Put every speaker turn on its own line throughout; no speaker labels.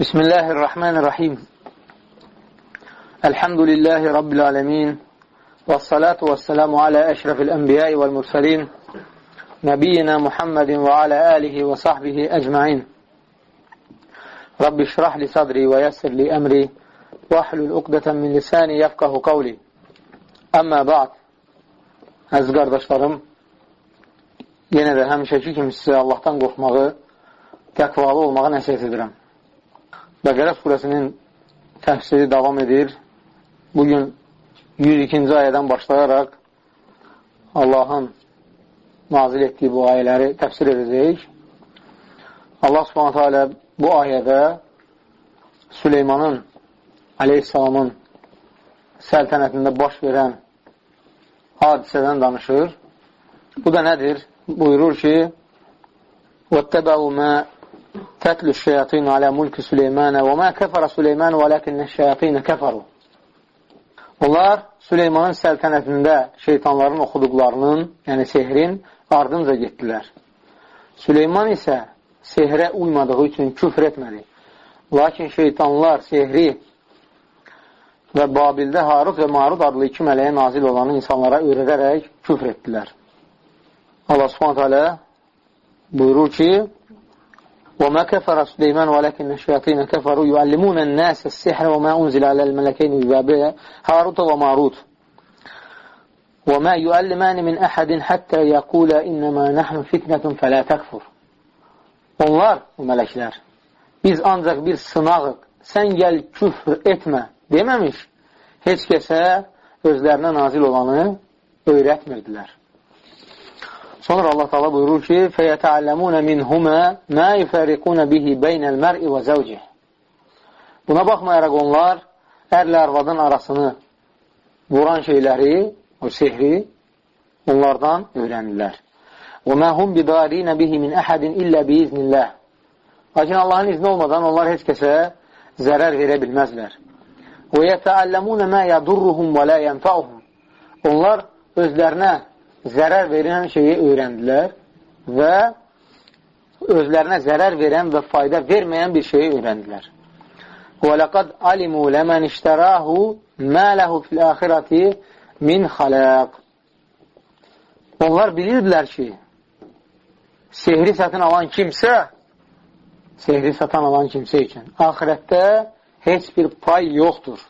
بسم الله الرحمن الرحيم الحمد لله رب العالمين والصلاة والسلام على أشرف الأنبياء والمرسلين نبينا محمد وعلى آله وصحبه أجمعين رب اشرح لي صدري ويسر لي أمري واحلل عقدة من lisani yafqahu qavli. Əmmə ba'd. Əziz qardaşlarım, yenə də həmişəki kimi sizə Allahdan qorxmağı, təqvalı olmağı. Bəqərə surəsinin təfsiri davam edir. Bugün 102-ci ayədən başlayaraq Allahın nazil etdiyi bu ayələri təfsir edəcəyik. Allah subhanətə alə bu ayədə Süleymanın aleyhissalamın səltənətində baş verən hadisədən danışır. Bu da nədir? Buyurur ki, وَاتَّبَعُوا مَا تَتْلُ الشَّيَاطِينَ عَلَى مُلْكِ سُلَيْمَانَ وَمَا كَفَرَ سُلَيْمَانُ وَلَكِنَّ الشَّيَاطِينَ كَفَرُوا Onlar Süleymanın səltənətində şeytanların oxuduqlarının, yəni sehrin ardınca getdilər. Süleyman isə sehrə uymadığı üçün küfr etmədi. Lakin şeytanlar sehri və Babildə Harut və Marud adlı iki mələyə nazil olanı insanlara öyrədərək küfr etdilər. Allah subhanət hələ buyurur ki, وَمَا كَفَرَ سُلَيْمَانُ وَلَكِنَّ الشَّيَاطِينَ كَفَرُوا يُعَلِّمُونَ النَّاسَ السِّحْرَ وَمَا أُنزِلَ عَلَى الْمَلَكَيْنِ بِبَابِلَ هَارُوتَ وَمَارُوتَ وَمَا يُعَلِّمَانِ مِنْ أَحَدٍ حَتَّى يَقُولَ إِنَّمَا نَحْنُ فِتْنَةٌ فَلَا تَكْفُرُ Onlar, bu mələklər, biz ancaq bir sınağıq, sən gəl küfr etmə deməmiş, heç kəsə özlərinə nazil olanı öyrətmirdilər. Sonra Allah Taala buyurur ki: "Feyeta'allamuna minhuma ma yufariquna bihi beynel mer'i ve zawcihi." Buna baxmayaraq onlar ərlə arvadın arasını vuran şeyləri, o sehri onlardan öyrənirlər. Və ma hum bidarin bihi min ahadin illa biiznillah. Lakin Allahın izni olmadan onlar heç kəsə zərər verə bilməzlər. Və yeta'allamuna ma yadurruhum və la yanfa'uhum. Onlar özlərinə zərər verən şeyi öyrəndilər və özlərinə zərər verən və fayda verməyən bir şeyi öyrəndilər. Və laqad alimu ləmən iştərahu mə ləhu fil axirəti min xaləq. Onlar bilirdilər ki, sehri satın alan kimsə, sehri satan alan kimsə üçün axirətdə heç bir pay yoxdur.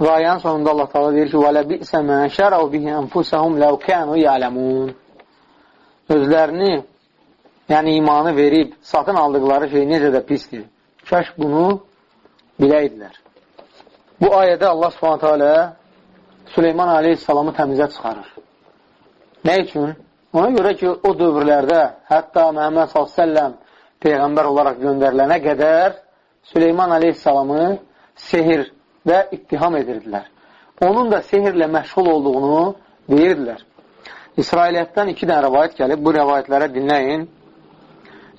Və ayənin sonunda Allah Taala deyir ki: "Və ləbi'sə mə şərau bihi anfusahum law kanu ya'lamun." Özlərini, yəni imanı verib satın aldıqları şey necə də pisdir. Kaş bunu biləydilər. Bu ayədə Allah Subhanahu taala Süleyman əleyhissalamı təmizə çıxarır. Nə üçün? Ona görə ki, o dövrlərdə hətta Məhəmməd sallallahu peyğəmbər olaraq göndərilənə qədər Süleyman əleyhissalamı sehir və ittiham edirdilər. Onun da sehirlə məşğul olduğunu deyirdilər. İsrailiyyətdən iki dənə rəvayət gəlib, bu rəvayətlərə dinləyin.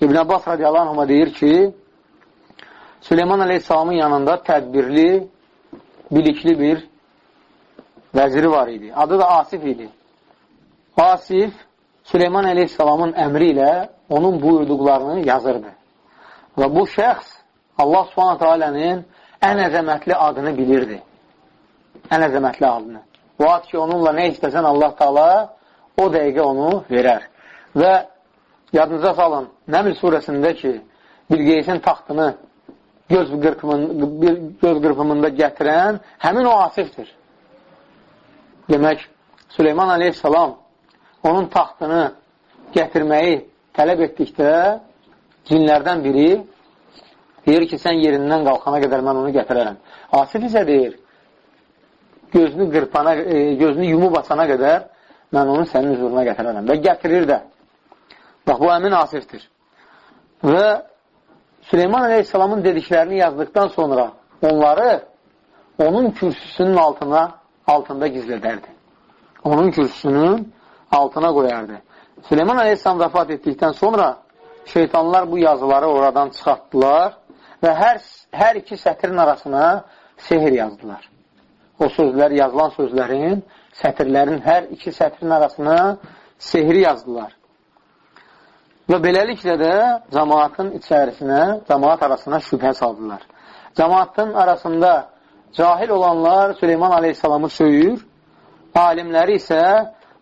İbn Abbas radiyallahu anhuma deyir ki, Süleyman Aleyhisselamın yanında tədbirli, bilikli bir vəziri var idi. Adı da Asif idi. Asif Süleyman Aleyhisselamın əmri ilə onun buyurduqlarını yazırdı. Və bu şəxs Allah subhanətə alənin ən əzəmətli adını bilirdi. Ən əzəmətli adını. Ad ki, onunla nə istəsən Allah Taala o dəqiqə onu verər. Və yadınıza salın, Nəml surəsində ki, Bilqeysin taxtını göz, qırpımında, göz qırpımında gətirən həmin o asifdir. Demək, Süleyman aleyhissalam onun taxtını gətirməyi tələb etdikdə cinlərdən biri Deyir ki, sən yerindən qalxana qədər mən onu gətirərəm. Asif isə deyir, gözünü qırpana, e, gözünü yumub açana qədər mən onu sənin huzuruna gətirərəm. Və gətirir də. Bax, bu əmin Asifdir. Və Süleyman Aleyhisselamın dediklərini yazdıqdan sonra onları onun kürsüsünün altına altında gizlədərdi. Onun kürsüsünün altına qoyardı. Süleyman Aleyhisselam vəfat etdikdən sonra şeytanlar bu yazıları oradan çıxartdılar və hər, hər iki sətrin arasına sehir yazdılar. O sözlər, yazılan sözlərin, sətirlərin hər iki sətrin arasına sehri yazdılar. Və beləliklə də cəmaatın içərisinə, cəmaat arasına şübhə saldılar. Cəmaatın arasında cahil olanlar Süleyman aleyhissalamı söyür, alimləri isə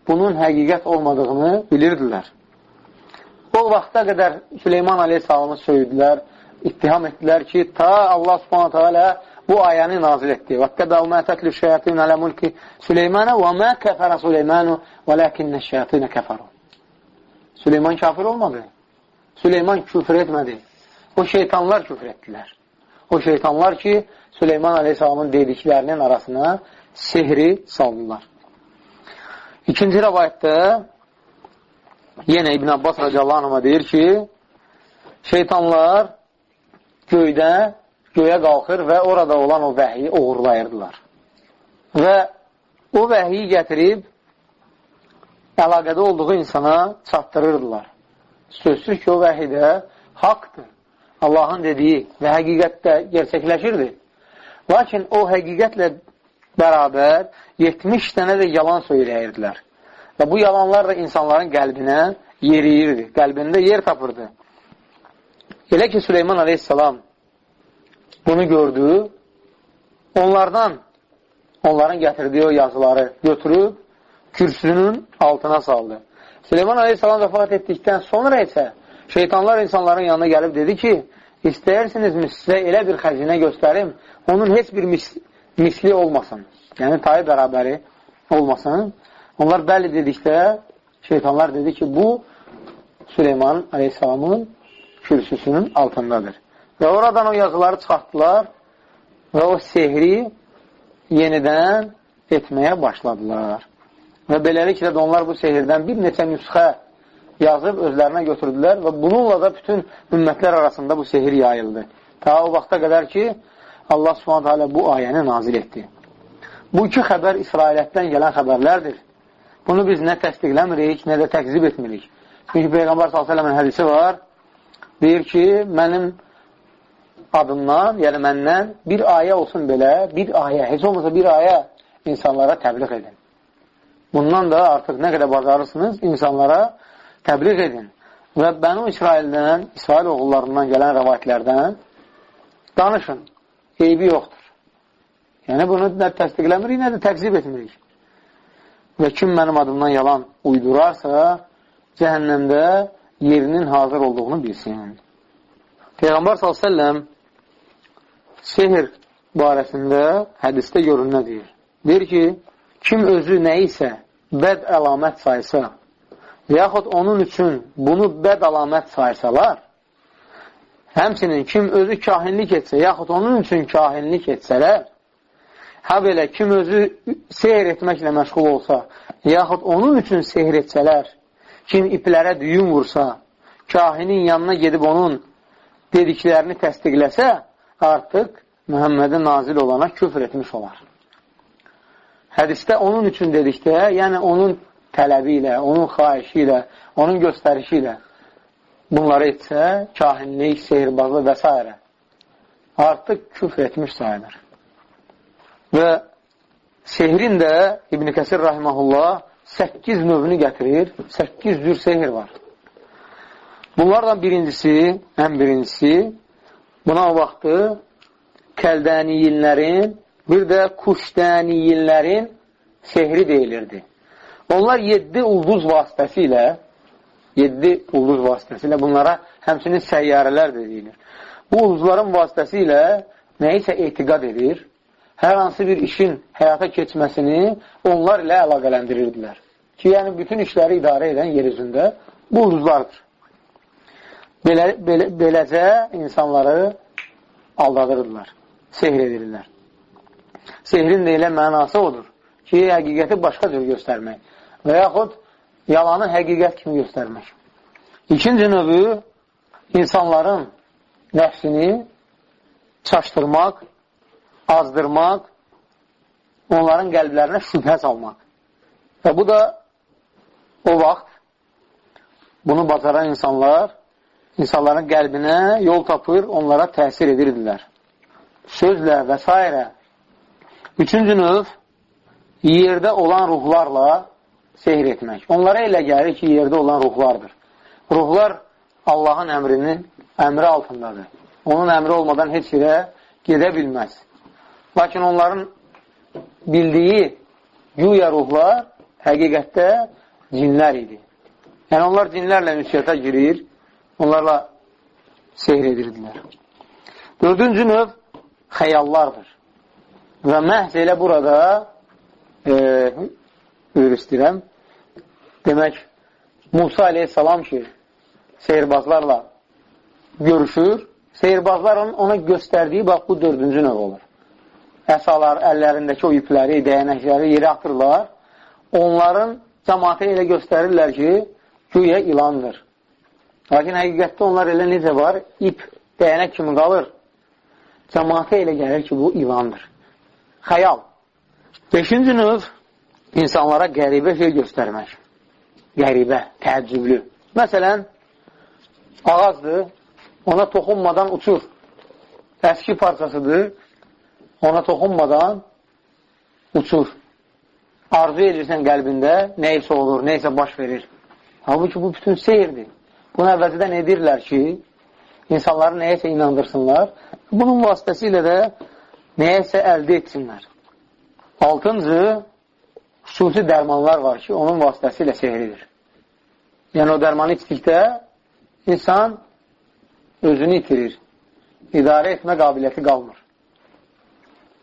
bunun həqiqət olmadığını bilirdilər. O vaxta qədər Süleyman aleyhissalamı söydülər, ittiham etdilər ki, ta Allah subhanətə alə bu ayəni nazil etdi. Təklif şeyətin alə mulki Süleymana və mə kəfərə Süleymanu və ləkinnə şeyətinə kəfəru. Süleyman kafir olmadı. Süleyman küfr etmədi. O şeytanlar küfr etdilər. O şeytanlar ki, Süleyman Aleyhisselamın dediklərinin arasına sehri saldılar. İkinci rəvayətdə yenə İbn Abbas radiyallahu anh'a deyir ki, şeytanlar göydə, göyə qalxır və orada olan o vəhiyi uğurlayırdılar. Və o vəhiyi gətirib əlaqədə olduğu insana çatdırırdılar. Sözsüz ki, o vəhidə haqdır. Allahın dediyi və həqiqətdə gerçəkləşirdi. Lakin o həqiqətlə bərabər 70 dənə də yalan söyləyirdilər. Və bu yalanlar da insanların qəlbinə yeriyirdi, qəlbində yer tapırdı. Elə ki, Süleyman aleyhissalam bunu gördü, onlardan, onların gətirdiyi o yazıları götürüb, kürsünün altına saldı. Süleyman Aleyhisselam vəfat etdikdən sonra isə şeytanlar insanların yanına gəlib dedi ki, istəyərsinizmi sizə elə bir xəzinə göstərim, onun heç bir mis misli olmasın. Yəni, tayı bərabəri olmasın. Onlar bəli dedikdə, şeytanlar dedi ki, bu Süleyman Aleyhisselamın kürsüsünün altındadır. Və oradan o yazıları çıxartdılar və o sehri yenidən etməyə başladılar. Və beləliklə də onlar bu sehirdən bir neçə nüsxə yazıb özlərinə götürdülər və bununla da bütün ümmətlər arasında bu sehir yayıldı. Ta o vaxta qədər ki, Allah subhanətə alə bu ayəni nazil etdi. Bu iki xəbər İsrailətdən gələn xəbərlərdir. Bunu biz nə təsdiqləmirik, nə də təqzib etmirik. Çünki Peyğəmbər s.ə.v-in hədisi var, deyir ki, mənim adımdan, yəni məndən bir ayə olsun belə, bir ayə, heç olmasa bir ayə insanlara təbliğ edin. Bundan da artıq nə qədər bacarırsınız, insanlara təbliğ edin. Və Bənu İsraildən, İsrail oğullarından gələn rəvayətlərdən danışın. Eybi yoxdur. Yəni, bunu nə təsdiqləmirik, nə də təqzib etmirik. Və kim mənim adımdan yalan uydurarsa, cəhənnəmdə yerinin hazır olduğunu bilsin. Peyğəmbər s.ə.v sehir barəsində hədistə görünə deyir. Deyir ki, kim özü nə isə bəd əlamət saysa və yaxud onun üçün bunu bəd əlamət saysalar, həmsinin kim özü kahinlik etsə, yaxud onun üçün kahinlik etsələr, hə belə kim özü seyr etməklə məşğul olsa, yaxud onun üçün seyr etsələr, kim iplərə düyün vursa, kahinin yanına gedib onun dediklərini təsdiqləsə, artıq Mühəmmədə nazil olana küfr etmiş olar. Hədisdə onun üçün dedikdə, yəni onun tələbi ilə, onun xahişi ilə, onun göstərişi ilə bunları etsə, kahinlik, sehirbazlı və s. artıq küfr etmiş sayılır. Və sehrin də İbn Kəsir rahiməhullah 8 növünü gətirir, 8 cür sehir var. Bunlardan birincisi, ən birincisi, buna vaxtı kəldəniyinlərin bir də kuşdəniyinlərin sehri deyilirdi. Onlar yeddi ulduz vasitəsilə yeddi ulduz vasitəsilə bunlara həmsinin səyyarələr deyilir. Bu ulduzların vasitəsilə nəyisə etiqad edir, hər hansı bir işin həyata keçməsini onlar ilə əlaqələndirirdilər. Ki, yəni bütün işləri idarə edən yer üzündə bu ulduzlardır. Belə, belə, beləcə insanları aldadırdılar, sehr edirlər. Sehrin deyilən mənası odur ki, həqiqəti başqa cür göstərmək və yaxud yalanı həqiqət kimi göstərmək. İkinci növü insanların nəfsini çaşdırmaq, azdırmaq, onların qəlblərinə şübhə salmaq. Və bu da o vaxt bunu bacaran insanlar insanların qəlbinə yol tapır, onlara təsir edirdilər. Sözlə və s. Üçüncü növ yerdə olan ruhlarla sehir etmək. Onlara elə gəlir ki, yerdə olan ruhlardır. Ruhlar Allahın əmrini, əmri altındadır. Onun əmri olmadan heç yerə gedə bilməz. Lakin onların bildiyi güya ruhlar həqiqətdə cinlər idi. Yəni, onlar cinlərlə ünsiyyətə girir, onlarla seyr edirdilər. Dördüncü növ xəyallardır. Və məhz elə burada e, öyrüstürəm. Demək, Musa aleyhissalam ki, seyirbazlarla görüşür, seyirbazların ona göstərdiyi, bax, bu dördüncü növ olur. Əsalar, əllərindəki o ipləri, dəyənəkləri yeri atırlar. Onların cəmatə elə göstərirlər ki, güya ilandır. Lakin həqiqətdə onlar elə necə var? İp, dəyənək kimi qalır. Cəmatə elə gəlir ki, bu ilandır. Xəyal. Beşinci növ insanlara qəribə şey göstərmək. Qəribə, təəccüblü. Məsələn, ağazdır, ona toxunmadan uçur. Əski parçasıdır, ona toxunmadan uçur. Arzu edirsən qəlbində, neysə olur, neysə baş verir. Halbuki bu bütün seyirdir. Bunu əvvəlcədən edirlər ki, insanları nəyəsə inandırsınlar. Bunun vasitəsilə də nəyəsə əldə etsinlər. Altıncı, xüsusi dərmanlar var ki, onun vasitəsilə sehridir. Yəni, o dərmanı içdikdə insan özünü itirir. İdarə etmə qabiliyyəti qalmır.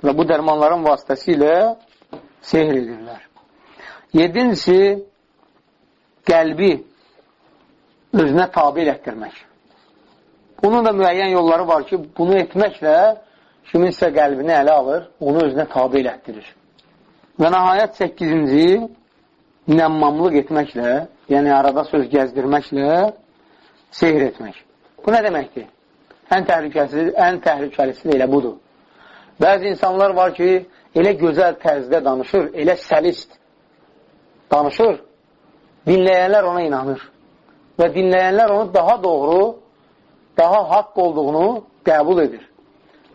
Və bu dərmanların vasitəsilə sehr edirlər. Yedincisi, qəlbi özünə tabi elətdirmək. Bunun da müəyyən yolları var ki, bunu etməklə kiminsə qəlbini ələ alır, onu özünə tabi elətdirir. Və nəhayət 8-ci nəmmamlıq etməklə, yəni arada söz gəzdirməklə seyr etmək. Bu nə deməkdir? Ən təhlükəlisi, ən təhlükəlisi də elə budur. Bəzi insanlar var ki, elə gözəl tərzdə danışır, elə səlist danışır, dinləyənlər ona inanır. Və dinləyənlər onu daha doğru, daha haqq olduğunu qəbul edir.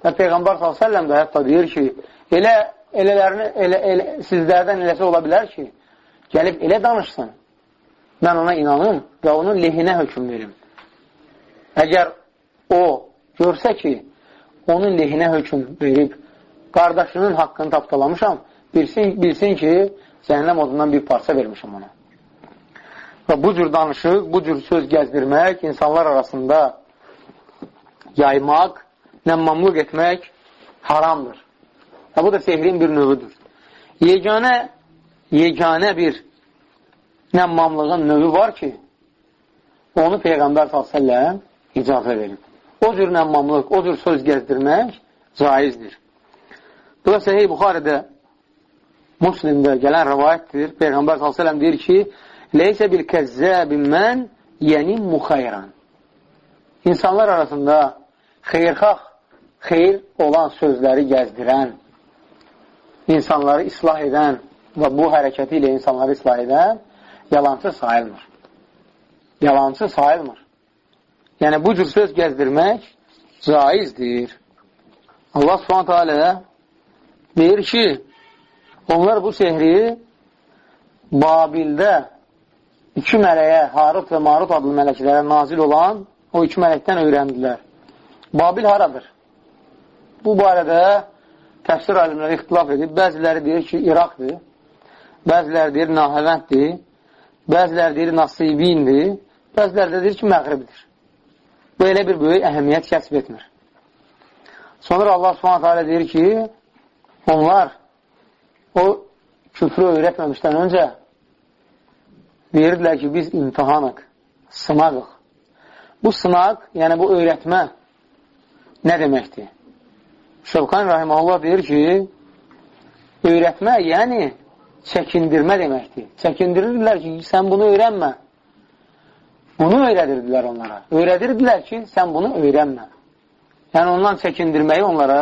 Və Peyğəmbər s.ə.v də hətta deyir ki, elə, elələrini, elə, elə, sizlərdən eləsə ola bilər ki, gəlib elə danışsın, mən ona inanım və onun lehinə hökum verim. Əgər o görsə ki, onun lehinə hökum verib, qardaşının haqqını tapdalamışam, bilsin, bilsin ki, cəhənnəm odundan bir parça vermişim ona. Və bu cür danışıq, bu cür söz gəzdirmək, insanlar arasında yaymaq, nəmmamlıq etmək haramdır. Və bu da sehrin bir növüdür. Yeganə, yeganə bir nəmmamlığın növü var ki, onu Peyğəmbər s.ə.v icazə verib. O cür nəmmamlıq, o cür söz gəzdirmək caizdir. Bu da Səhih Buxarədə Muslimdə gələn rəvayətdir. Peyğəmbər s.ə.v deyir ki, Leysə bil kəzzəbin mən yenimmu xayran. İnsanlar arasında xeyrxax, xeyr olan sözləri gəzdirən, insanları islah edən və bu hərəkəti ilə insanları islah edən yalancı sayılmır. Yalancı sayılmır. Yəni, bu cür söz gəzdirmək caizdir. Allah subhanətə alə deyir ki, onlar bu sehri Babildə iki mələyə, Harut və Marut adlı mələklərə nazil olan o iki mələkdən öyrəndilər. Babil haradır? Bu barədə təfsir alimləri ixtilaf edib. Bəziləri deyir ki, İraqdır, bəziləri deyir Nahəvənddir, bəziləri deyir Nasibindir, bəziləri deyir ki, Məğribdir. Bu elə bir böyük əhəmiyyət kəsb etmir. Sonra Allah subhanətə alə deyir ki, onlar o küfrü öyrətməmişdən öncə deyirdilər ki, biz imtihanıq, sınaqıq. Bu sınaq, yəni bu öyrətmə nə deməkdir? Şövqan Rahiməllah deyir ki, öyrətmə, yəni çəkindirmə deməkdir. Çəkindirirlər ki, sən bunu öyrənmə. Bunu öyrədirdilər onlara. Öyrədirdilər ki, sən bunu öyrənmə. Yəni, ondan çəkindirməyi onlara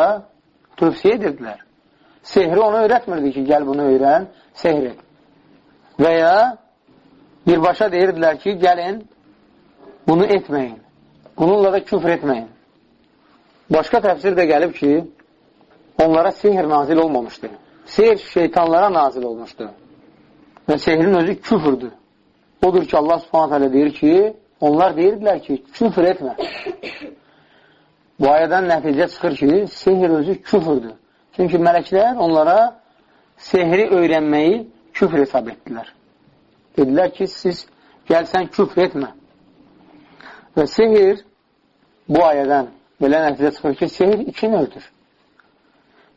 tövsiyə edirdilər. Sehri ona öyrətmirdi ki, gəl bunu öyrən, sehr et. Və ya birbaşa deyirdilər ki, gəlin, bunu etməyin. Bununla da küfr etməyin. Başqa təfsir də gəlib ki, onlara sehr nazil olmamışdır. Sehr şeytanlara nazil olmuşdur. Və sehrin özü küfürdür. Odur ki, Allah subhanət hələ deyir ki, onlar deyirdilər ki, küfr etmə. Bu ayədən nəticə çıxır ki, sehir özü küfürdür. Çünki mələklər onlara sehri öyrənməyi küfr hesab etdilər. Dedilər ki, siz gəlsən küfr etmə. Və sehir bu ayədən belə nəticə çıxır ki, sehir iki növdür.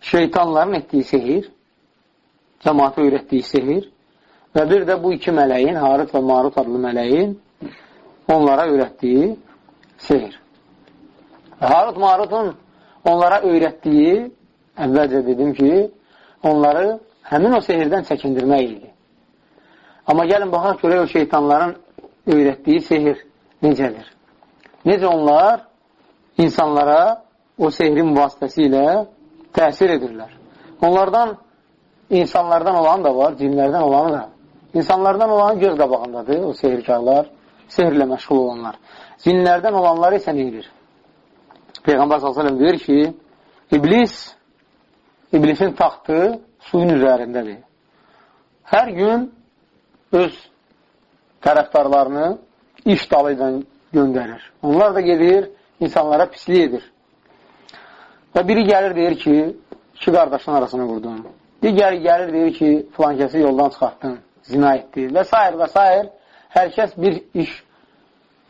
Şeytanların etdiyi sehir, cəmaata öyrətdiyi sehir və bir də bu iki mələyin, Harut və Marut adlı mələyin onlara öyrətdiyi sehir. Harut Marutun onlara öyrətdiyi, əvvəlcə dedim ki, onları həmin o sehirdən çəkindirmək idi. Amma gəlin, baxaq görək o şeytanların öyrətdiyi sehir necədir? Necə onlar insanlara o sehrin vasitəsilə təsir edirlər? Onlardan, insanlardan olan da var, cinlərdən olanı da. İnsanlardan olan göz qabağındadır o sehirkarlar, sehirlə məşğul olanlar. Cinlərdən olanlar isə neydir? Peyğəmbər s.ə.v deyir ki, iblis, iblisin taxtı suyun üzərindədir. Hər gün öz tərəfdarlarını iş dalı ilə göndərir. Onlar da gedir, insanlara pislik edir. Və biri gəlir, deyir ki, iki qardaşın arasını qurdum. Digəri gəlir, deyir ki, filan kəsi yoldan çıxartdın, zina etdi və s. və s. Hər kəs bir iş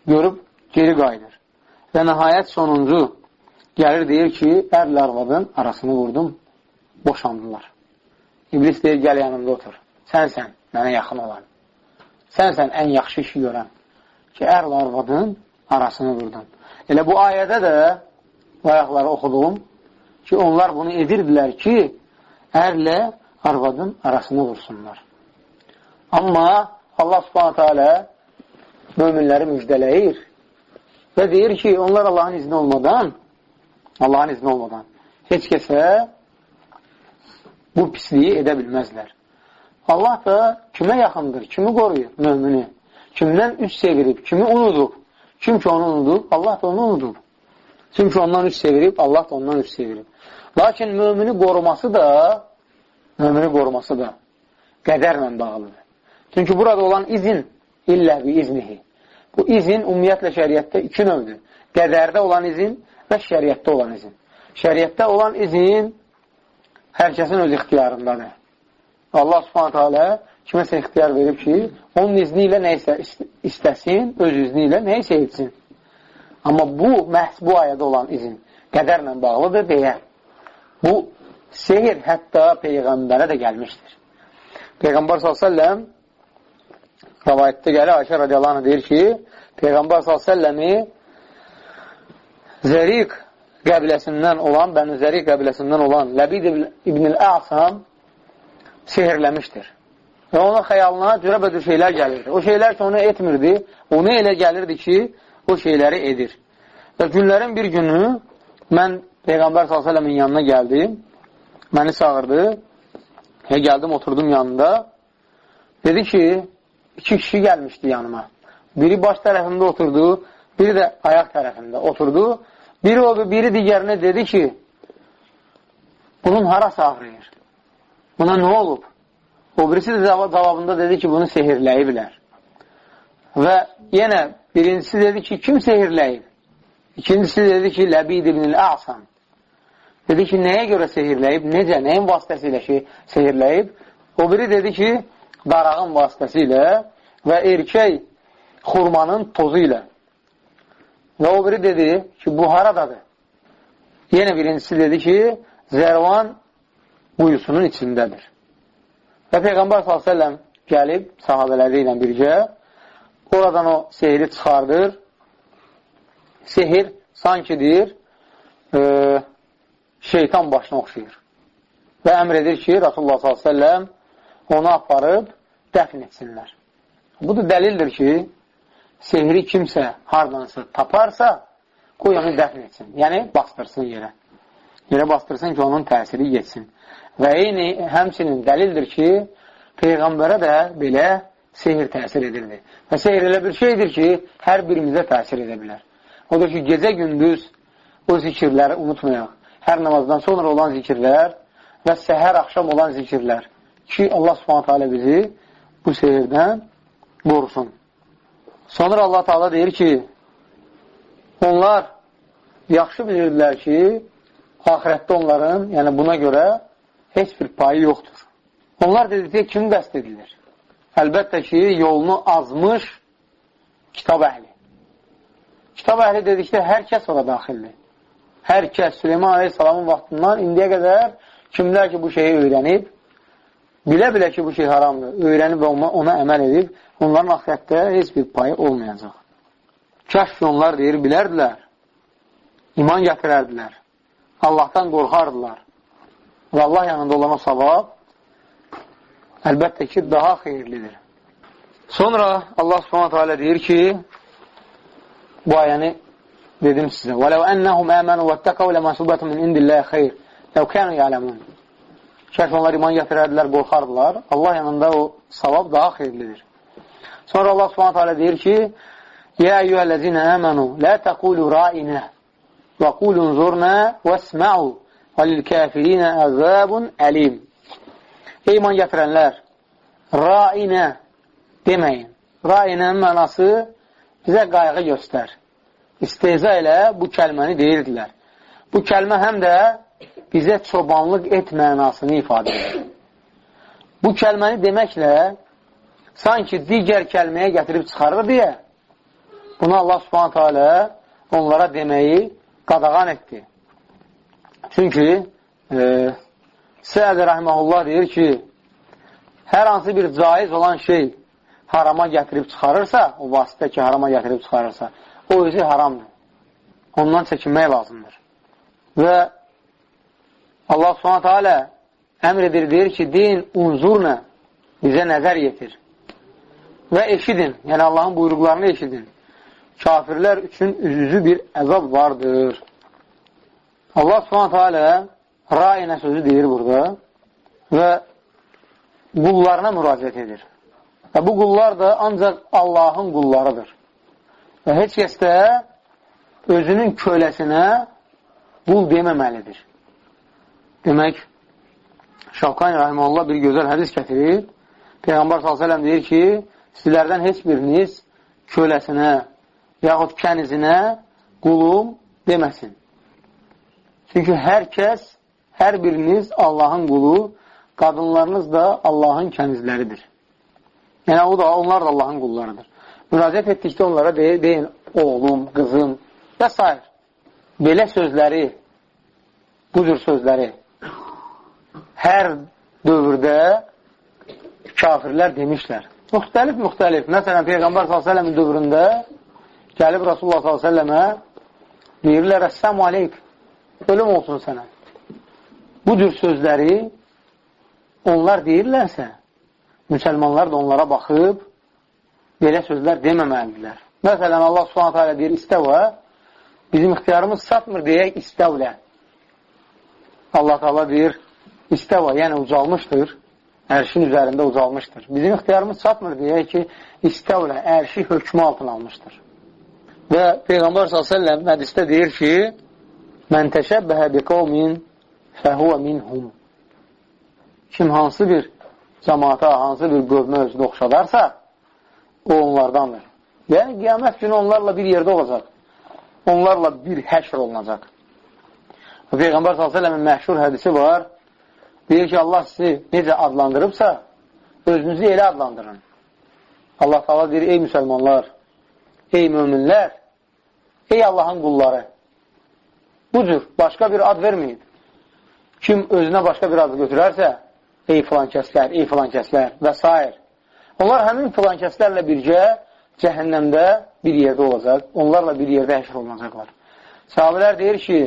görüb geri qayıdır. Və nəhayət sonuncu gəlir, deyir ki, ərlə arvadın arasını vurdum, boşandılar. İblis deyir, gəl yanımda otur. Sənsən mənə yaxın olan. Sənsən ən yaxşı işi görən ki, ərlə arvadın arasını vurdun. Elə bu ayədə də bu ayaqları oxudum ki, onlar bunu edirdilər ki, ərlə arvadın arasını vursunlar. Amma Allah subhanətə alə möminləri müjdələyir və deyir ki, onlar Allahın izni olmadan Allahın izni olmadan heç kəsə bu pisliyi edə bilməzlər. Allah da kimə yaxındır, kimi qoruyur mömini, kimdən üç sevirib, kimi unudub, kim ki onu unudub, Allah da onu unudub. Kim ki ondan üç sevirib, Allah da ondan üç sevirib. Lakin mömini qoruması da, mömini qoruması da qədərlə bağlıdır. Çünki burada olan izin illə bi iznihi. Bu izin ümumiyyətlə şəriətdə iki növdür. Qədərdə olan izin və şəriətdə olan izin. Şəriətdə olan izin hər kəsin öz ixtiyarındadır. Allah subhanətə alə kiməsə ixtiyar verib ki, onun izni ilə nəysə istəsin, öz izni ilə nəysə etsin. Amma bu, məhz bu ayədə olan izin qədərlə bağlıdır deyə. Bu, sehir hətta Peyğəmbərə də gəlmişdir. Peyğəmbər s.ə.v rəvayətdə gəlir, Ayşə radiyallahu deyir ki, Peyğəmbər s.ə.v-i Zəriq qəbiləsindən olan, Bəni Zəriq qəbiləsindən olan Ləbid ibn-i Əsam sehirləmişdir. Və onun xəyalına cürəbədür şeylər gəlirdi. O şeylər ki, onu etmirdi, onu elə gəlirdi ki, o şeyləri edir. Və günlərin bir günü mən Peyğəmbər s.ə.v-in yanına gəldim, məni çağırdı, gəldim, oturdum yanında. Dedi ki, iki kişi gəlmişdi yanıma. Biri baş tərəfində oturdu, biri də ayaq tərəfində oturdu. Biri oldu, biri digərinə dedi ki, bunun harası ağrıyır? Buna nə olub? O birisi də cavabında dedi ki, bunu sehirləyiblər. Və yenə birincisi dedi ki, kim sehirləyib? İkincisi dedi ki, Ləbid ibn-i Əsan. Dedi ki, nəyə görə sehirləyib? Necə, nəyin vasitəsilə ki, sehirləyib? O biri dedi ki, darağın vasitəsilə və erkək xurmanın tozu ilə. Və o biri dedi ki, bu haradadır? Yenə birincisi dedi ki, zərvan quyusunun içindədir. Və Peyğəmbər s.ə.v gəlib sahabələri ilə birgə oradan o sehri çıxardır. Sehir sanki deyir, e, şeytan başına oxşayır. Və əmr edir ki, Rasulullah s.ə.v onu aparıb dəfn etsinlər. Bu da dəlildir ki, sehri kimsə hardansa taparsa, qoy onu dəfn etsin. Yəni, bastırsın yerə. Yerə bastırsın ki, onun təsiri getsin. Və eyni həmçinin dəlildir ki, Peyğəmbərə də belə sehir təsir edirdi. Və sehir elə bir şeydir ki, hər birimizə təsir edə bilər. Odur ki, gecə-gündüz o zikirləri unutmayaq. Hər namazdan sonra olan zikirlər və səhər axşam olan zikirlər ki, Allah subhanətə alə bizi bu sehirdən qorusun. Sonra Allah Taala deyir ki, onlar yaxşı bilirdilər ki, ahirətdə onların, yəni buna görə heç bir payı yoxdur. Onlar dedikdə kim qəst edilir? Əlbəttə ki, yolunu azmış kitab əhli. Kitab əhli dedikdə hər kəs ora daxildir. Hər kəs Süleyman Aleyhisselamın vaxtından indiyə qədər kimlər ki, bu şeyi öyrənib, bilə-bilə ki, bu şey haramdır, öyrənib və ona, ona əməl edib, onların axirətdə heç bir payı olmayacaq. Kəş ki, onlar deyir, bilərdilər, iman gətirərdilər, Allahdan qorxardılar və Allah yanında olana savab əlbəttə ki, daha xeyirlidir. Sonra Allah subhanətə alə deyir ki, bu ayəni dedim sizə, وَلَوْ أَنَّهُمْ آمَنُوا وَاتَّقَوْا لَمَسُبَةٌ مِنْ إِنْدِ اللَّهِ خَيْرٍ لَوْ كَانُوا يَعْلَمُونَ Şərf onlar iman gətirərdilər, qorxardılar. Allah yanında o savab daha xeyirlidir. Sonra Allah subhanətə alə deyir ki, Yə əyyühəl-ləzinə əmənu, lə təqulu ra'inə və qulun zurna və əsmə'u və lil-kəfirinə əzəbun əlim. Ey iman gətirənlər, ra'inə deməyin. Ra'inənin mənası bizə qayğı göstər. İsteza ilə bu kəlməni deyirdilər. Bu kəlmə həm də bizə çobanlıq et mənasını ifadə edir. Bu kəlməni deməklə sanki digər kəlməyə gətirib çıxarır deyə Bunu Allah subhanətə alə onlara deməyi qadağan etdi. Çünki e, Səəd rəhməhullah deyir ki, hər hansı bir caiz olan şey harama gətirib çıxarırsa, o vasitə ki, harama gətirib çıxarırsa, o özü haramdır. Ondan çəkinmək lazımdır. Və Allah subhanətə alə əmr edir, deyir ki, deyin, unzurna, bizə nəzər yetir. Və eşidin, yəni Allahın buyruqlarını eşidin kafirlər üçün üzücü bir əzab vardır. Allah subhanətə alə rayinə sözü deyir burada və qullarına müraciət edir. Və bu qullar da ancaq Allahın qullarıdır. Və heç kəs də özünün köləsinə qul deməməlidir. Demək, Şavqani Rahiməllah bir gözəl hədis gətirir. Peyğəmbər s.ə.v deyir ki, sizlərdən heç biriniz köləsinə, yaxud kənizinə qulum deməsin. Çünki hər kəs, hər biriniz Allahın qulu, qadınlarınız da Allahın kənizləridir. Yəni, o da, onlar da Allahın qullarıdır. Müraciət etdikdə onlara deyin, deyin oğlum, qızım və s. Belə sözləri, bu cür sözləri hər dövrdə kafirlər demişlər. Müxtəlif-müxtəlif. Məsələn, Peyğəmbər s.ə.v-in dövründə gəlib Rasulullah s.ə.və deyirlər, Əssəmu aleyk, ölüm olsun sənə. Bu cür sözləri onlar deyirlərsə, müsəlmanlar da onlara baxıb belə sözlər deməməlidirlər. Məsələn, Allah subhanətə alə deyir, istəvə, bizim ixtiyarımız satmır deyək, istəvlə. Allah taala deyir, istəvə, yəni ucalmışdır, ərşin üzərində ucalmışdır. Bizim ixtiyarımız çatmır deyək ki, istəvlə, ərşi hökmü altına almışdır. Və Peyğəmbər s.ə.v hədistə deyir ki, Mən təşəbbəhə bi qovmin fəhuvə minhum. Kim hansı bir cəmaata, hansı bir qövmə özünü oxşadarsa, o onlardandır. Yəni, qiyamət günü onlarla bir yerdə olacaq. Onlarla bir həşr olunacaq. Peyğəmbər s.ə.v-in məhşur hədisi var. Deyir ki, Allah sizi necə adlandırıbsa, özünüzü elə adlandırın. Allah Allah deyir, ey müsəlmanlar, ey möminlər, ey Allahın qulları, bu cür başqa bir ad verməyin. Kim özünə başqa bir ad götürərsə, ey filan kəslər, ey filan kəslər və s. Onlar həmin filan kəslərlə birgə cəhənnəmdə bir yerdə olacaq, onlarla bir yerdə həşr olunacaqlar. Sahabələr deyir ki,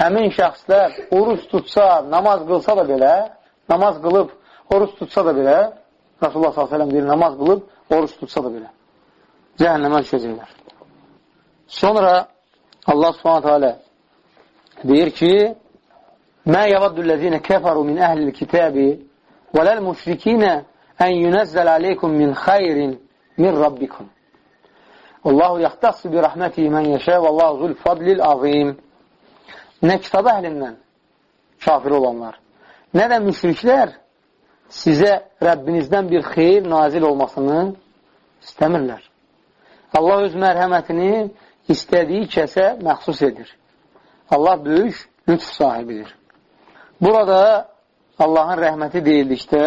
həmin şəxslər oruç tutsa, namaz qılsa da belə, namaz qılıb, oruç tutsa da belə, Rasulullah s.ə.v deyir, namaz qılıb, oruç tutsa da belə, cəhənnəmə düşəcəklər. Sonra Allah alə deyir ki, Mə yavaddullezine kəfəru min əhlil kitəbi və ləl müşrikinə ən yunəzzəl aleykum min xayrin min rabbikum. Allahu yaxtassu bi rəhməti mən yəşə və Allah zul fadlil azim. Nə kitab əhlindən kafir olanlar, nə də müşriklər sizə Rəbbinizdən bir xeyir nazil olmasını istəmirlər. Allah öz mərhəmətini istədiyi kəsə məxsus edir. Allah böyük lütf sahibidir. Burada Allahın rəhməti deyildikdə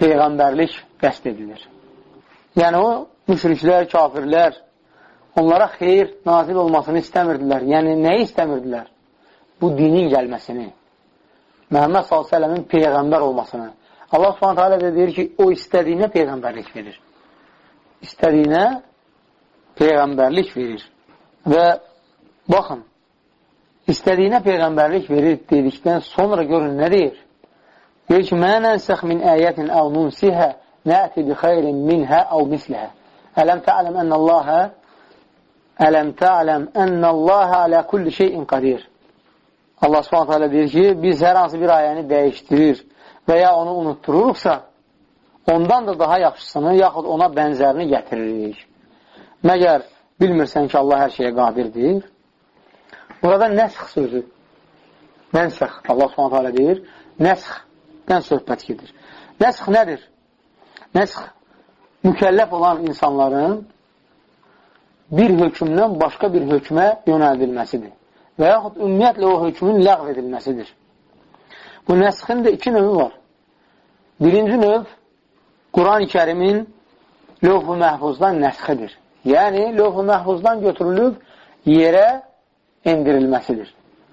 Peyğəmbərlik qəst edilir. Yəni o müşriklər, kafirlər onlara xeyir nazil olmasını istəmirdilər. Yəni nəyi istəmirdilər? Bu dinin gəlməsini. Məhəmməd s.ə.v-in Peyğəmbər olmasını. Allah s.ə.v də deyir ki, o istədiyinə Peyğəmbərlik verir. İstədiyinə Peyğəmbərlik verir. Və baxın, istədiyinə Peyğəmbərlik verir dedikdən sonra görün nə deyir? Deyir ki, Mə nənsəx min əyətin əv nunsihə nəti bi xeyrin minhə əv mislihə. Ələm tə'ələm ənəlləhə Ələm tə'ələm ənəlləhə alə kulli şeyin qadir. Allah subhanət hələ deyir ki, biz hər hansı bir ayəni dəyişdirir və ya onu unuttururuqsa, ondan da daha yaxşısını, yaxud ona bənzərini gətiririk. Məgər bilmirsən ki, Allah hər şeyə qadirdir. Burada nəsx sözü, nənsəx, Allah subhanət hələ deyir, nəsx dən söhbət gedir. Nəsx nədir? Nəsx mükəlləf olan insanların bir hökmdən başqa bir hökmə yönəldilməsidir və yaxud ümumiyyətlə o hökmün ləğv edilməsidir. Bu nəsxin də iki növü var. Birinci növ Quran-ı kərimin lövh-ü məhfuzdan nəsxidir. Yəni, lövh-ü məhfuzdan götürülüb yerə endirilməsidir.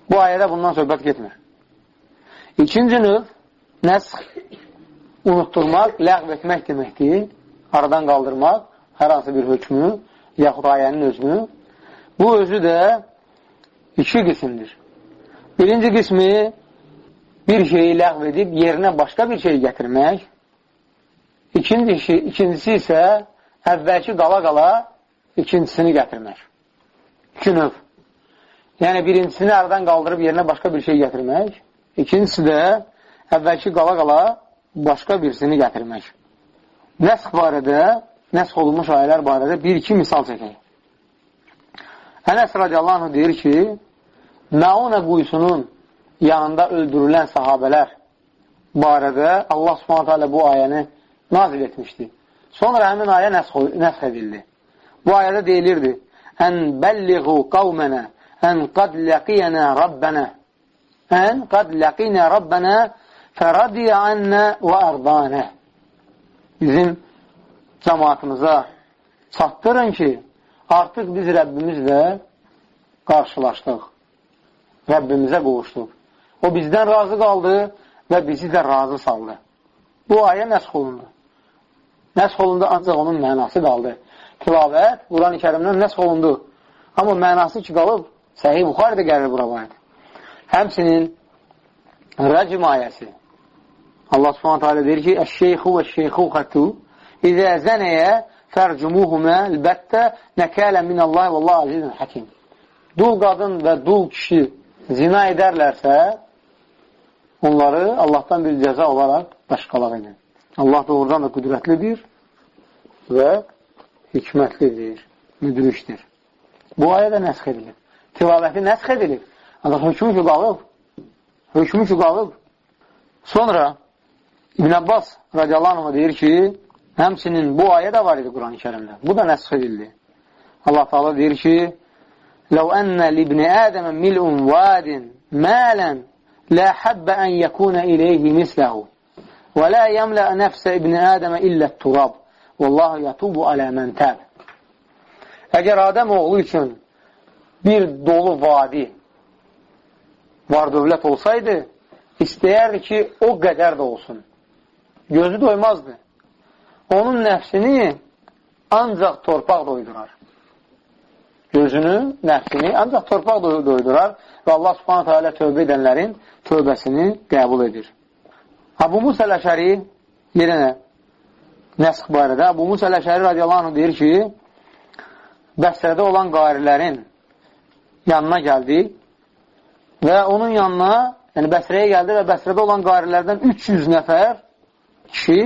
Bu ayədə bundan söhbət getmir. İkinci növ Nəsx unutturmaq, ləğv etmək deməkdir. Aradan qaldırmaq, hər hansı bir hökmü, yaxud ayənin özünü. Bu özü də iki qismdir. Birinci qismi bir şeyi ləğv edib yerinə başqa bir şey gətirmək. İkincisi, ikincisi isə əvvəlki qala-qala ikincisini gətirmək. İki növ. Yəni, birincisini aradan qaldırıb yerinə başqa bir şey gətirmək. İkincisi də əvvəlki qala-qala başqa birisini gətirmək. Nəsx barədə, nəsx olunmuş ayələr barədə bir-iki misal çəkək. Ənəs radiyallahu anh deyir ki, Məuna quyusunun yanında öldürülən sahabələr barədə Allah subhanətə alə bu ayəni nazil etmişdi. Sonra həmin ayə nəsx edildi. Bu ayədə deyilirdi, Ən bəlliğu qavmənə, ən qad ləqiyənə Rabbənə, ən qad ləqinə Rabbənə fəradiyə annə və ərdanə bizim cəmatımıza çatdırın ki, artıq biz Rəbbimizlə qarşılaşdıq. Rəbbimizə qovuşduq. O bizdən razı qaldı və bizi də razı saldı. Bu ayə nəsx olundu. Nəsx olundu, ancaq onun mənası qaldı. Tilavət Quran-ı kərimdən nəsx olundu. Amma mənası ki, qalıb, Səhih Buxarədə gəlir bura bayət. Həmsinin rəcm ayəsi Allah subhanət hələ deyir ki, Əş-şeyxu və şeyxuxətu İzə zənəyə fərcumuhumə əlbəttə nəkələ minəllahi və Allah azizən həkim. Dul qadın və dul kişi zina edərlərsə, onları Allahdan bir cəza olaraq başqalaq edin. Allah doğrudan da qüdrətlidir və hikmətlidir, müdrişdir. Bu ayə də nəsx edilib. Tilavəti nəsx edilib. Ancaq hökmü ki qalıb. Hökmü ki qalıb. Sonra İbn Abbas radiyallahu anh deyir ki, Həmsinin bu ayə də var idi Quran-ı Kerimdə. Bu da nəsx edildi. Allah Teala deyir ki: "Ləv ənnə libni Adəmə mil'un vadin malan la habba an yakuna ilayhi mislahu və la yamla nafsa ibn Adəmə illə turab. Vallahu yatubu alə men təb." Əgər Adəm oğlu üçün bir dolu vadi var dövlət olsaydı, istəyərdi ki, o qədər də olsun. Gözü doymazdı. Onun nəfsini ancaq torpaq doydurar. Gözünü, nəfsini ancaq torpaq doydurar və Allah subhanətə alə tövbə edənlərin tövbəsini qəbul edir. Abu Musa Ləşəri yenə nəsx barədə Abu Musa Ləşəri radiyallahu anh deyir ki, Bəsrədə olan qarilərin yanına gəldi və onun yanına, yəni Bəsrəyə gəldi və Bəsrədə olan qarilərdən 300 nəfər kişi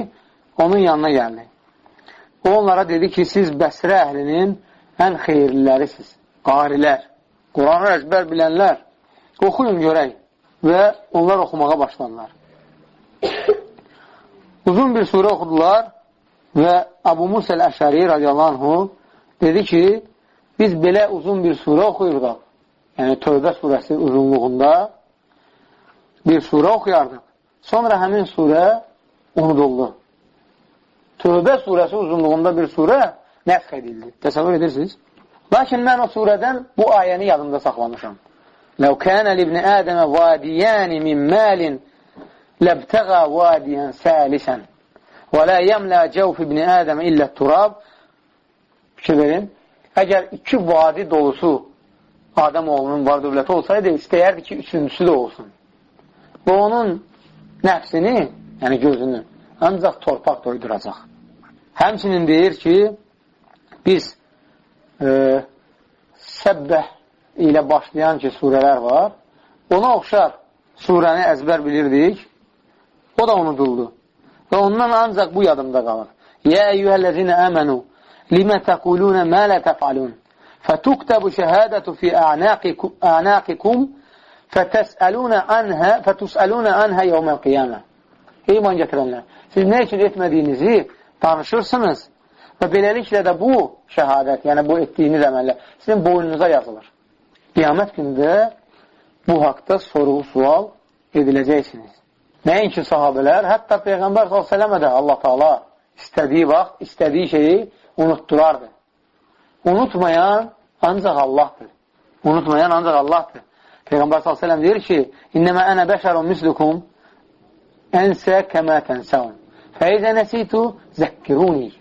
onun yanına gəldi. O onlara dedi ki, siz Bəsrə əhlinin ən xeyirlilərisiz, qarilər, Quranı əzbər bilənlər, oxuyun görək və onlar oxumağa başladılar. Uzun bir surə oxudular və Abu Musa əl-Əşəri radiyallahu dedi ki, biz belə uzun bir surə oxuyurdaq. Yəni, Tövbə surəsi uzunluğunda bir surə oxuyardıq. Sonra həmin surə unuduldu. Tövbə surəsi uzunluğunda bir surə nəsx edildi. Təsəvvür edirsiniz? Lakin mən o surədən bu ayəni yadımda saxlamışam. Ləv kənə libni Ədəmə vadiyəni min məlin ləbtəğə vadiyən səlisən və lə yəmlə cəvf ibni Ədəmə illə turab fikir verin. Əgər iki vadi dolusu Adəm oğlunun var dövləti olsaydı, istəyərdi ki, üçüncüsü də olsun. Və onun nəfsini, yəni gözünü, ancaq torpaq doyduracaq. Həmçinin deyir ki, biz e, səbbəh ilə başlayan ki, surələr var, ona oxşar surəni əzbər bilirdik, o da unuduldu. Və ondan ancaq bu yadımda qalır. Yə əyyuhəl-ləzinə əmənu, limə təqulunə mə lə təfalun, fətuktabu şəhədətu fi a'naqikum fətəsəlunə anhə fətusəlunə anhə yevməl qiyamə. Ey iman gətirənlər, siz nə üçün etmədiyinizi danışırsınız və beləliklə də bu şəhadət, yəni bu etdiyiniz əməllər sizin boynunuza yazılır. Qiyamət gündə bu haqda soru sual ediləcəksiniz. Nəinki sahabələr, hətta Peyğəmbər s.ə.və də Allah Taala istədiyi vaxt, istədiyi şeyi unutturardı. Unutmayan ancaq Allahdır. Unutmayan ancaq Allahdır. Peyğəmbər s.ə.v deyir ki, İnnəmə ənə bəşərun mislukum ənsə kəmə tənsəun. Fəizə nəsitu zəkkiruni.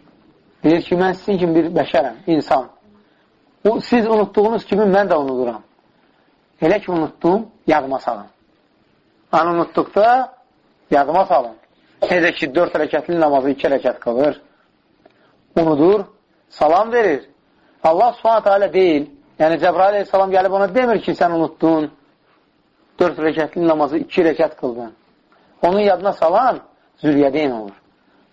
Deyir ki, mən sizin kimi bir bəşərəm, insan. O, siz unutduğunuz kimi mən də unuduram. Elə ki, unutdum, yadıma salın. An unutduqda yadıma salın. Necə ki, dörd rəkətli namazı iki rəkət qılır, unudur, salam verir. Allah subhanətə alə deyil, yəni Cəbrail aleyhissalam gəlib ona demir ki, sən unutdun, dörd rəkətli namazı iki rəkət qıldın. Onun yadına salan Züliyədeyn olur.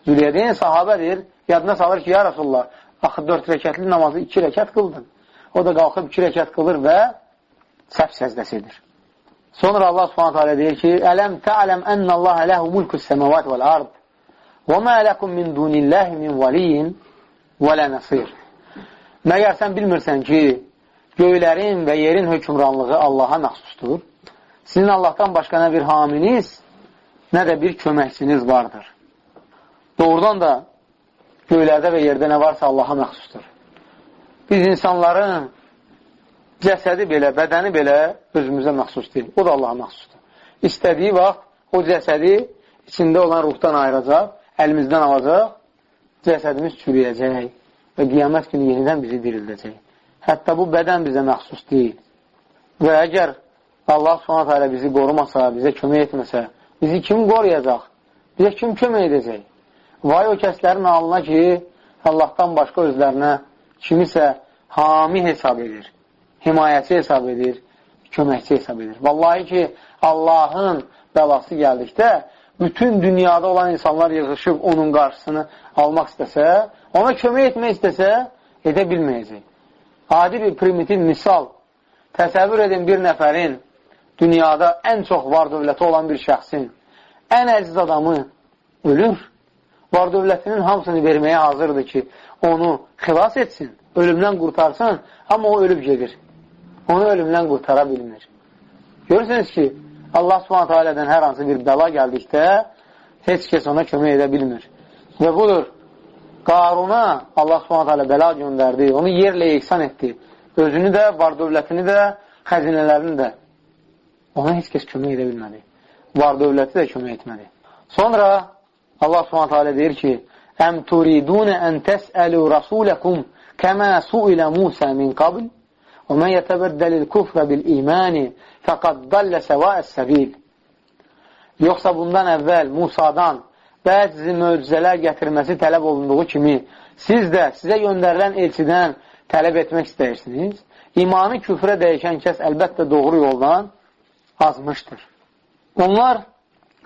Züliyədeyn sahabədir, yadına salır ki, ya Rasulullah, axı dörd rəkətli namazı iki rəkət qıldın. O da qalxıb iki rəkət qılır və səhv səzdəsidir. Sonra Allah subhanət hələ deyir ki, Ələm tə'ələm ənnəlləhə ləhu mulkus səməvat vəl-ard və mə ləkum min dunilləhi min valiyin və lə nəsir. Məgər sən bilmirsən ki, göylərin və yerin hökumranlığı Allaha məxsusdur. Sizin Allahdan başqa nə bir haminiz, nə də bir köməkçiniz vardır. Doğrudan da göylərdə və yerdə nə varsa Allaha məxsusdur. Biz insanların cəsədi belə, bədəni belə özümüzə məxsus deyil. O da Allaha məxsusdur. İstədiyi vaxt o cəsədi içində olan ruhdan ayıracaq, əlimizdən alacaq, cəsədimiz çürüyəcək və qiyamət günü yenidən bizi dirildəcək. Hətta bu bədən bizə məxsus deyil. Və əgər Allah subhanət hələ bizi qorumasa, bizə kömək etməsə, bizi kim qoruyacaq? Bizə kim kömək edəcək? Vay o kəslərin alına ki, Allahdan başqa özlərinə kimisə hami hesab edir himayəçi hesab edir, köməkçi hesab edir. Vallahi ki, Allahın bəlası gəldikdə, bütün dünyada olan insanlar yığışıb onun qarşısını almaq istəsə, ona kömək etmək istəsə, edə bilməyəcək. Adi bir primitiv misal, təsəvvür edin bir nəfərin dünyada ən çox var dövləti olan bir şəxsin ən əziz adamı ölür, var dövlətinin hamısını verməyə hazırdır ki, onu xilas etsin, ölümdən qurtarsın, amma o ölüb gedir onu ölümdən qurtara bilmir. Görürsünüz ki, Allah subhanətə alədən hər hansı bir bəla gəldikdə heç kəs ona kömək edə bilmir. Və budur, Qaruna Allah subhanətə alə bəla göndərdi, onu yerlə yeksan etdi. Özünü də, var dövlətini də, xəzinələrini də. Ona heç kəs kömək edə bilmədi. Var dövləti də kömək etmədi. Sonra Allah s.ə.v. deyir ki, Əm turidunə ən təsəlu rasuləkum kəmə suilə Musa min qabl və mən yətəbəddəlil kufrə bil imani fəqad dallə səvaəs səbil. Yoxsa bundan əvvəl Musadan bəzi möcüzələr gətirməsi tələb olunduğu kimi siz də sizə göndərilən elçidən tələb etmək istəyirsiniz. İmanı küfrə dəyişən kəs əlbəttə doğru yoldan azmışdır. Onlar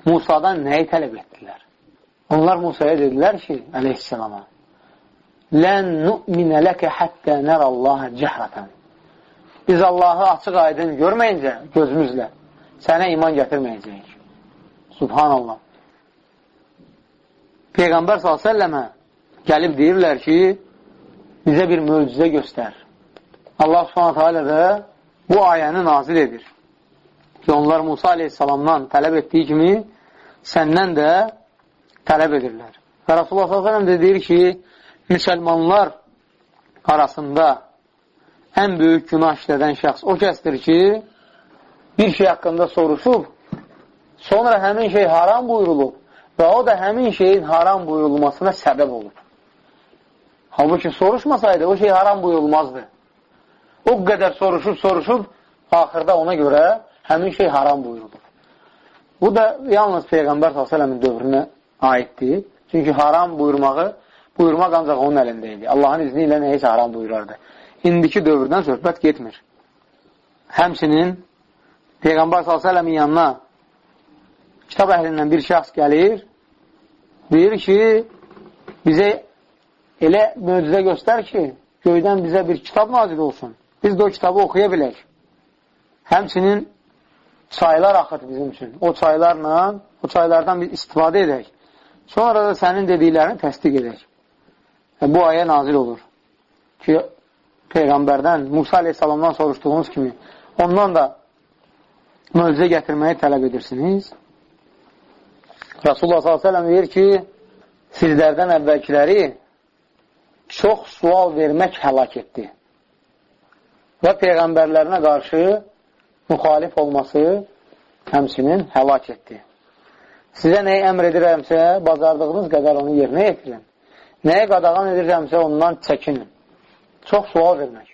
Musadan nəyi tələb etdilər? Onlar Musaya dedilər ki, əleyhissalama, Lən nu'minə ləkə həttə nərəllahə cəhrətən biz Allahı açıq aydın görməyincə gözümüzlə sənə iman gətirməyəcəyik. Subhanallah. Peyğəmbər s.ə.və gəlib deyirlər ki, bizə bir möcüzə göstər. Allah alə də bu ayəni nazil edir. Ki, onlar Musa aleyhissalamdan tələb etdiyi kimi səndən də tələb edirlər. Və Rasulullah s.ə.v də deyir ki, müsəlmanlar arasında ən böyük günah işlədən şəxs o kəsdir ki, bir şey haqqında soruşub, sonra həmin şey haram buyurulub və o da həmin şeyin haram buyurulmasına səbəb olub. Halbuki soruşmasaydı, o şey haram buyurulmazdı. O qədər soruşub, soruşub, axırda ona görə həmin şey haram buyurulur. Bu da yalnız Peyğəmbər s.ə.v-in dövrünə aiddir. Çünki haram buyurmağı, buyurmaq ancaq onun əlində idi. Allahın izni ilə neysə haram buyurardı. İndiki dövrdən söhbət getmir. Həmsinin Peyğəmbər s.ə.v-in yanına kitab əhlindən bir şəxs gəlir, deyir ki, bizə elə möcüzə göstər ki, göydən bizə bir kitab nazil olsun. Biz də o kitabı oxuya bilək. Həmçinin çaylar axıt bizim üçün. O çaylarla, o çaylardan biz istifadə edək. Sonra da sənin dediklərini təsdiq edək. Və bu ayə nazil olur. Ki, Peyğəmbərdən, Musa aleyhissalamdan soruşduğunuz kimi, ondan da möcüzə gətirməyi tələb edirsiniz. Rasulullah s.ə.v deyir ki, sizlərdən əvvəlkiləri çox sual vermək həlak etdi. Və Peyğəmbərlərinə qarşı müxalif olması həmsinin həlak etdi. Sizə nəyi əmr edirəmsə, bacardığınız qədər onu yerinə yetirin. Nəyə qadağan edirəmsə, ondan çəkinin. Çox sual vermək.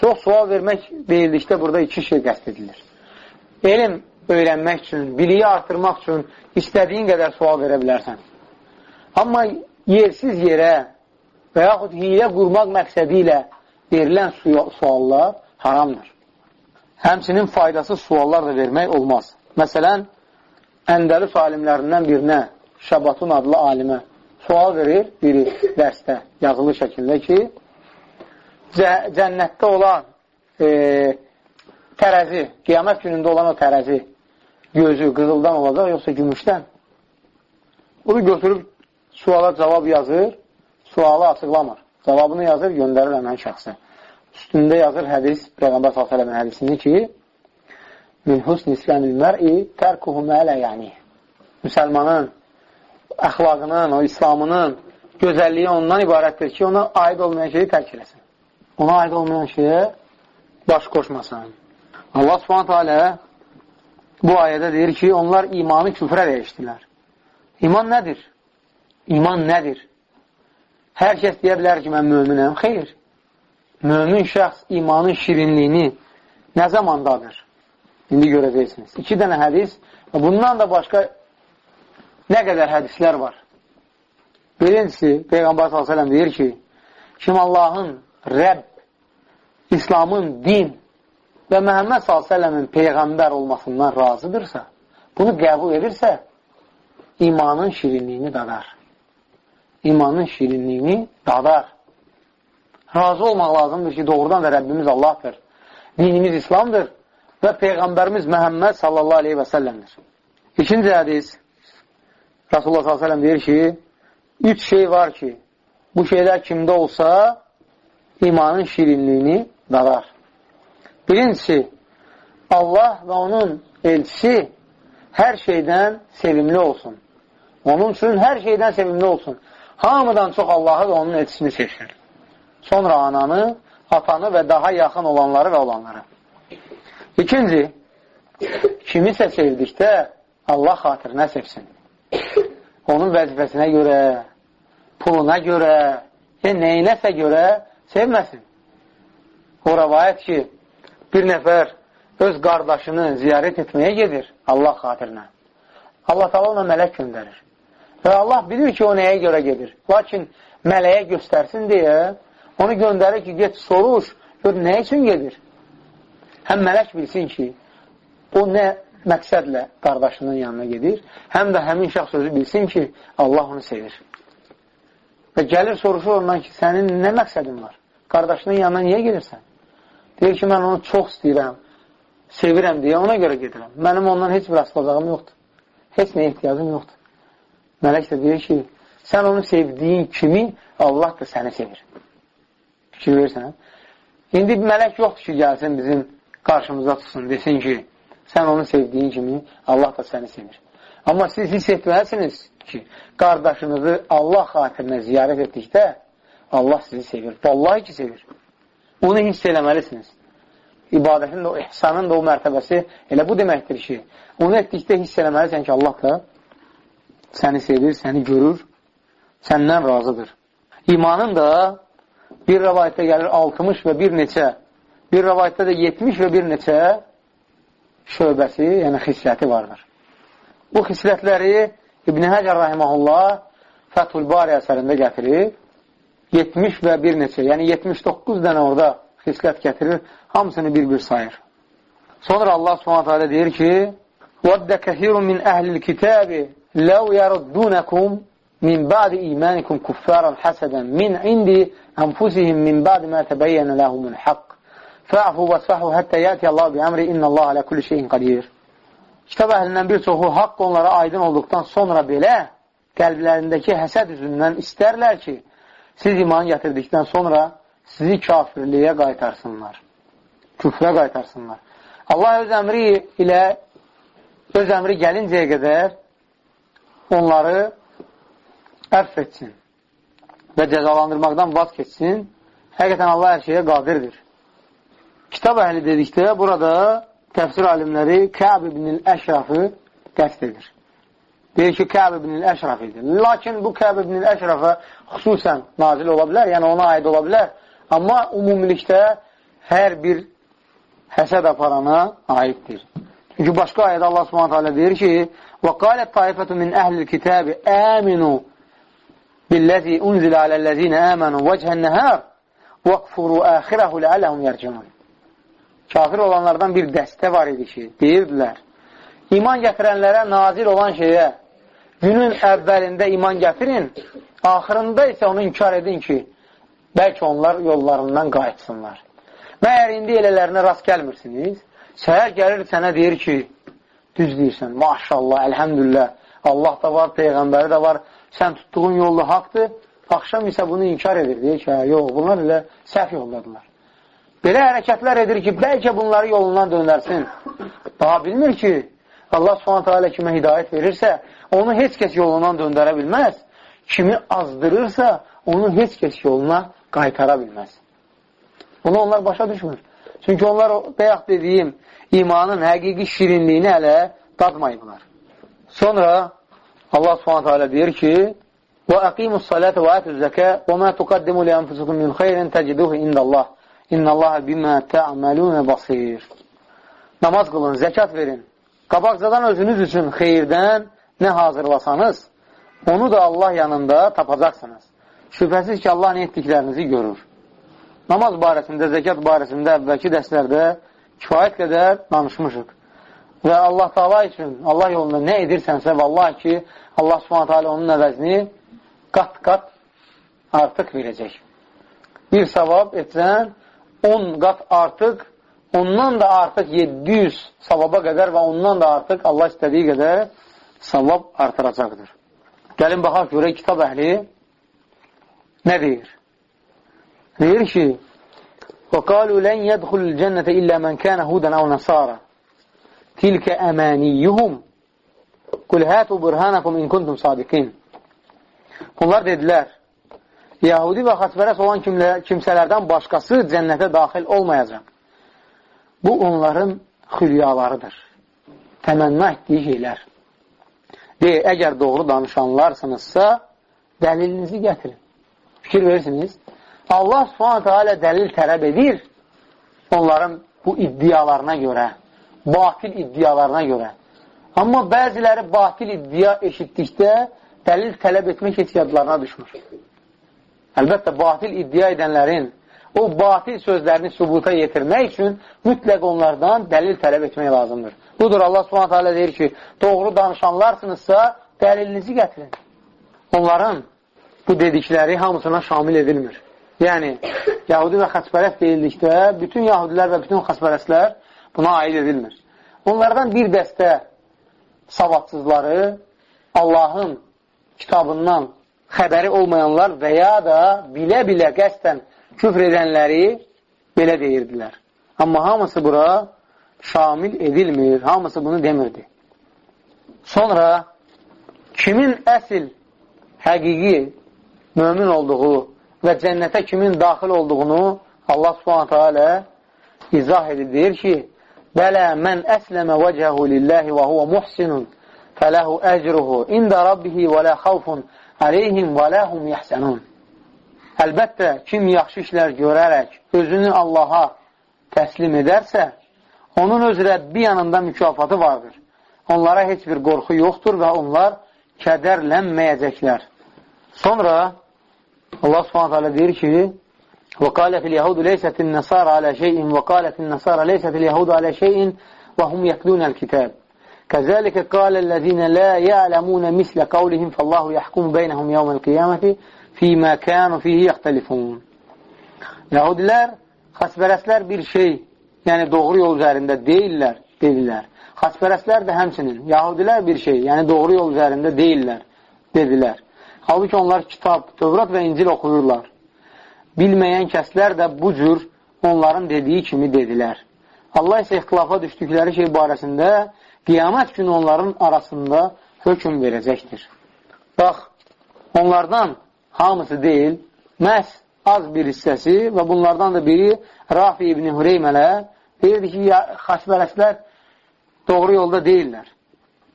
Çox sual vermək deyildikdə burada iki şey qəst edilir. Elm öyrənmək üçün, biliyi artırmaq üçün istədiyin qədər sual verə bilərsən. Amma yersiz yerə və yaxud hilə qurmaq məqsədi ilə verilən suallar haramdır. Həmçinin faydasız suallar da vermək olmaz. Məsələn, Əndəlus alimlərindən birinə, Şabatun adlı alimə sual verir biri dərsdə, yazılı şəkildə ki, cənnətdə olan e, tərəzi, qiyamət günündə olan o tərəzi gözü qızıldan olacaq, yoxsa gümüşdən? Bunu götürüb suala cavab yazır, sualı açıqlamır. Cavabını yazır, göndərir həmən şəxsə. Üstündə yazır hədis, Peyğəmbər s.ə.v-in hədisini ki, min husn İslamil mər'i tərkuhu mələ yəni. Müsəlmanın əxlaqının, o İslamının gözəlliyi ondan ibarətdir ki, ona aid olmayan şeyi tərk eləsin. Ona aid olmayan şeyə baş qoşmasın. Allah subhanətə alə bu ayədə deyir ki, onlar imanı küfrə dəyişdilər. İman nədir? İman nədir? Hər kəs deyə bilər ki, mən möminəm. Xeyr. Mömin şəxs imanın şirinliyini nə zaman dadır? İndi görəcəksiniz. İki dənə hədis və bundan da başqa nə qədər hədislər var. Birincisi, Peyğəmbər s.ə.v deyir ki, kim Allahın Rəbb, İslamın din və Məhəmməd s.ə.v-in Peyğəmbər olmasından razıdırsa, bunu qəbul edirsə, imanın şirinliyini dadar. İmanın şirinliyini dadar. Razı olmaq lazımdır ki, doğrudan da Rəbbimiz Allahdır. Dinimiz İslamdır və Peyğəmbərimiz Məhəmməd sallallahu aleyhi və səlləmdir. İkinci hədis, Rasulullah sallallahu aleyhi deyir ki, üç şey var ki, bu şeylər kimdə olsa, imanın şirinliyini dadar. Birincisi, Allah və onun elçisi hər şeydən sevimli olsun. Onun üçün hər şeydən sevimli olsun. Hamıdan çox Allahı və onun elçisini sevsin. Sonra ananı, atanı və daha yaxın olanları və olanları. İkinci, kimisə sevdikdə Allah xatirinə sevsin. Onun vəzifəsinə görə, puluna görə, e, neyinəsə görə sevməsin. O rəvayət ki, bir nəfər öz qardaşını ziyarət etməyə gedir Allah xatirinə. Allah tala ona mələk göndərir. Və Allah bilir ki, o nəyə görə gedir. Lakin mələyə göstərsin deyə onu göndərir ki, get soruş, gör nə üçün gedir. Həm mələk bilsin ki, o nə məqsədlə qardaşının yanına gedir, həm də həmin şəxs özü bilsin ki, Allah onu sevir. Və gəlir soruşur ondan ki, sənin nə məqsədin var? Qardaşının yanına niyə gedirsən? Deyir ki, mən onu çox istəyirəm, sevirəm deyə ona görə gedirəm. Mənim ondan heç bir asılacağım yoxdur. Heç nə ehtiyacım yoxdur. Mələk də deyir ki, sən onu sevdiyin kimi Allah da səni sevir. Fikir versən. İndi mələk yoxdur ki, gəlsin bizim qarşımıza tutsun, desin ki, sən onu sevdiyin kimi Allah da səni sevir. Amma siz hiss etməlisiniz ki, qardaşınızı Allah xatirinə ziyarət etdikdə Allah sizi sevir. Vallahi ki, sevir. Onu hiss eləməlisiniz. İbadətin də o, ihsanın da o mərtəbəsi elə bu deməkdir ki, onu etdikdə hiss eləməlisən ki, Allah da səni sevir, səni görür, səndən razıdır. İmanın da bir rəvayətdə gəlir 60 və bir neçə, bir rəvayətdə də 70 və bir neçə şöbəsi, yəni xisləti vardır. Bu xislətləri İbn Həcər Rahiməhullah Fəthul Bari əsərində gətirir. 70 və bir neçə, yəni 79 dənə orada xislət gətirir, hamısını bir-bir sayır. Sonra Allah subhanətə deyir ki, وَدَّ كَثِيرٌ مِنْ أَهْلِ الْكِتَابِ لَوْ يَرُدُّونَكُمْ مِنْ بَعْدِ إِيمَانِكُمْ كُفَّارًا حَسَدًا مِنْ عِنْدِ أَنْفُسِهِمْ مِنْ بَعْدِ مَا تَبَيَّنَ لَهُمُ الْحَقِّ Fəfu vəsfəhu həttə yəti Allah bi əmri inna Allah alə kulli şeyin qadir. Kitab əhlindən bir çoxu haqq onlara aydın olduqdan sonra belə qəlblərindəki həsəd üzündən istərlər ki, siz imanı gətirdikdən sonra sizi kafirliyə qaytarsınlar, küfrə qaytarsınlar. Allah öz əmri ilə öz əmri gəlincəyə qədər onları ərf etsin və cəzalandırmaqdan vaz keçsin. Həqiqətən Allah hər şeyə qadirdir Kitab əhli dedikdə burada təfsir alimləri Kəb ibn-i Əşrafı qəst edir. Deyir ki, Kəb ibn-i Əşraf idi. Lakin bu Kəb ibn-i Əşrafa xüsusən nazil ola bilər, yəni ona aid ola bilər. Amma umumilikdə hər bir həsəd aparana aiddir. Çünki başqa ayədə Allah subhanət hələ deyir ki, وَقَالَتْ طَائِفَةُ مِنْ أَهْلِ الْكِتَابِ آمِنُوا بِالَّذِي أُنْزِلَ عَلَى الَّذِينَ آمَنُوا وَجْهَ النَّهَارِ وَقْفُرُوا آخِرَهُ لَعَلَهُمْ يَرْجِمُونَ kafir olanlardan bir dəstə var idi ki, deyirdilər, iman gətirənlərə nazil olan şeyə günün əvvəlində iman gətirin, axırında isə onu inkar edin ki, bəlkə onlar yollarından qayıtsınlar. Məyər indi elələrinə rast gəlmirsiniz, səhər gəlir sənə deyir ki, düz deyirsən, maşallah, əlhəmdülillah, Allah da var, Peyğəmbəri də var, sən tutduğun yolda haqdır, axşam isə bunu inkar edir, deyir ki, hə, yox, bunlar elə səhv yoldadırlar Belə hərəkətlər edir ki, bəlkə bunları yolundan dönərsin. Daha bilmir ki, Allah subhanətə alə kimə hidayət verirsə, onu heç kəs yolundan döndərə bilməz. Kimi azdırırsa, onu heç kəs yoluna qaytara bilməz. Bunu onlar başa düşmür. Çünki onlar, bəyək dediyim, imanın həqiqi şirinliyini hələ dadmayıblar. Sonra Allah subhanətə alə deyir ki, وَأَقِيمُ الصَّلَاةَ وَآتُ الزَّكَاءَ وَمَا تُقَدِّمُوا لِأَنفُسِكُم مِّنْ خَيْرٍ تَجِدُوهُ عِندَ اللَّهِ İnnəllaha bimə tə'məlunə basir. Namaz qılın, zəkat verin. Qabaqcadan özünüz üçün xeyirdən nə hazırlasanız, onu da Allah yanında tapacaqsınız. Şübhəsiz ki, Allah nə etdiklərinizi görür. Namaz barəsində, zəkat barəsində əvvəlki dərslərdə kifayət qədər danışmışıq. Və Allah Taala üçün, Allah yolunda nə edirsənsə, vallahi ki, Allah Subhanahu taala onun əvəzini qat-qat artıq verəcək. Bir savab etsən, 10 qat artıq, ondan da artıq 700 savaba qədər və ondan da artıq Allah istədiyi qədər savab artıracaqdır. Gəlin baxaq görək kitab əhli nə deyir? Deyir ki, وَقَالُوا لَنْ يَدْخُلُ الْجَنَّةَ إِلَّا مَنْ كَانَ هُودًا أَوْ نَصَارًا تِلْكَ أَمَانِيُّهُمْ قُلْ هَاتُوا بُرْهَانَكُمْ إِنْ كُنْتُمْ صَادِقِينَ Bunlar dedilər, Yahudi və xaçpərəs olan kimsələrdən başqası cənnətə daxil olmayacaq. Bu, onların xülyalarıdır. Təmənna etdiyi şeylər. Deyir, əgər doğru danışanlarsınızsa, dəlilinizi gətirin. Fikir verirsiniz. Allah subhanətə alə dəlil tələb edir onların bu iddialarına görə, batil iddialarına görə. Amma bəziləri batil iddia eşitdikdə dəlil tələb etmək heç yadlarına düşmür. Əlbəttə, batil iddia edənlərin o batil sözlərini sübuta yetirmək üçün mütləq onlardan dəlil tələb etmək lazımdır. Budur, Allah subhanətə alə deyir ki, doğru danışanlarsınızsa, dəlilinizi gətirin. Onların bu dedikləri hamısına şamil edilmir. Yəni, Yahudi və xəçpərəst deyildikdə, bütün Yahudilər və bütün xəçpərəstlər buna aid edilmir. Onlardan bir dəstə savadsızları Allahın kitabından xəbəri olmayanlar və ya da bilə-bilə qəsdən küfr edənləri belə deyirdilər. Amma hamısı bura şamil edilmir, hamısı bunu demirdi. Sonra kimin əsl, həqiqi mömin olduğu və cənnətə kimin daxil olduğunu Allah subhanətə alə izah edir. Deyir ki, Bələ mən əsləmə vəcəhu lilləhi və huvə muhsinun fələhu əcruhu ində rabbihi və lə xavfun əleyhim və ləhum yəhsənun. Əlbəttə, kim yaxşı işlər görərək özünü Allaha təslim edərsə, onun öz Rəbbi yanında mükafatı vardır. Onlara heç bir qorxu yoxdur və onlar kədərlənməyəcəklər. Sonra Allah subhanət hələ deyir ki, وقالت اليهود ليست النصارى على شيء وقالت النصارى ليست اليهود على شيء وهم يتلون الكتاب كذلك قال الذين لا يعلمون مثل قولهم فالله يحكم بينهم يوم القيامة فيما كانوا فيه يختلفون Yahudilər, xaspərəslər bir şey, yəni doğru yol üzərində deyirlər, dedilər. Xaspərəslər də həmçinin, Yahudilər bir şey, yəni doğru yol üzərində deyirlər, dedilər. Halbuki onlar kitab, Tövrat və İncil oxuyurlar. Bilməyən kəslər də bu cür onların dediyi kimi dedilər. Allah isə ixtilafa düşdükləri şey barəsində qiyamət günü onların arasında hökum verəcəkdir. Bax, onlardan hamısı deyil, məhz az bir hissəsi və bunlardan da biri Rafi ibn Hüreymələ deyirdi ki, xaçbərəslər doğru yolda deyirlər.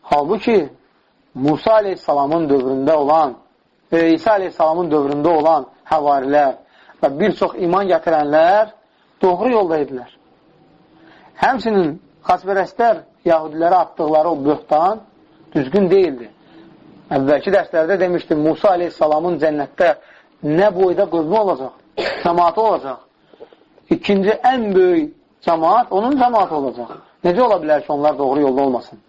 Halbuki, Musa aleyhissalamın dövründə olan və İsa aleyhissalamın dövründə olan həvarilər, və bir çox iman gətirənlər doğru yolda idilər. Həmsinin xasbərəstlər yahudilərə atdıqları o böhtan düzgün deyildi. Əvvəlki dərslərdə demişdim, Musa aleyhissalamın cənnətdə nə boyda qövmü olacaq, cəmatı olacaq. İkinci ən böyük cəmat onun cəmatı olacaq. Necə ola bilər ki, onlar doğru yolda olmasın?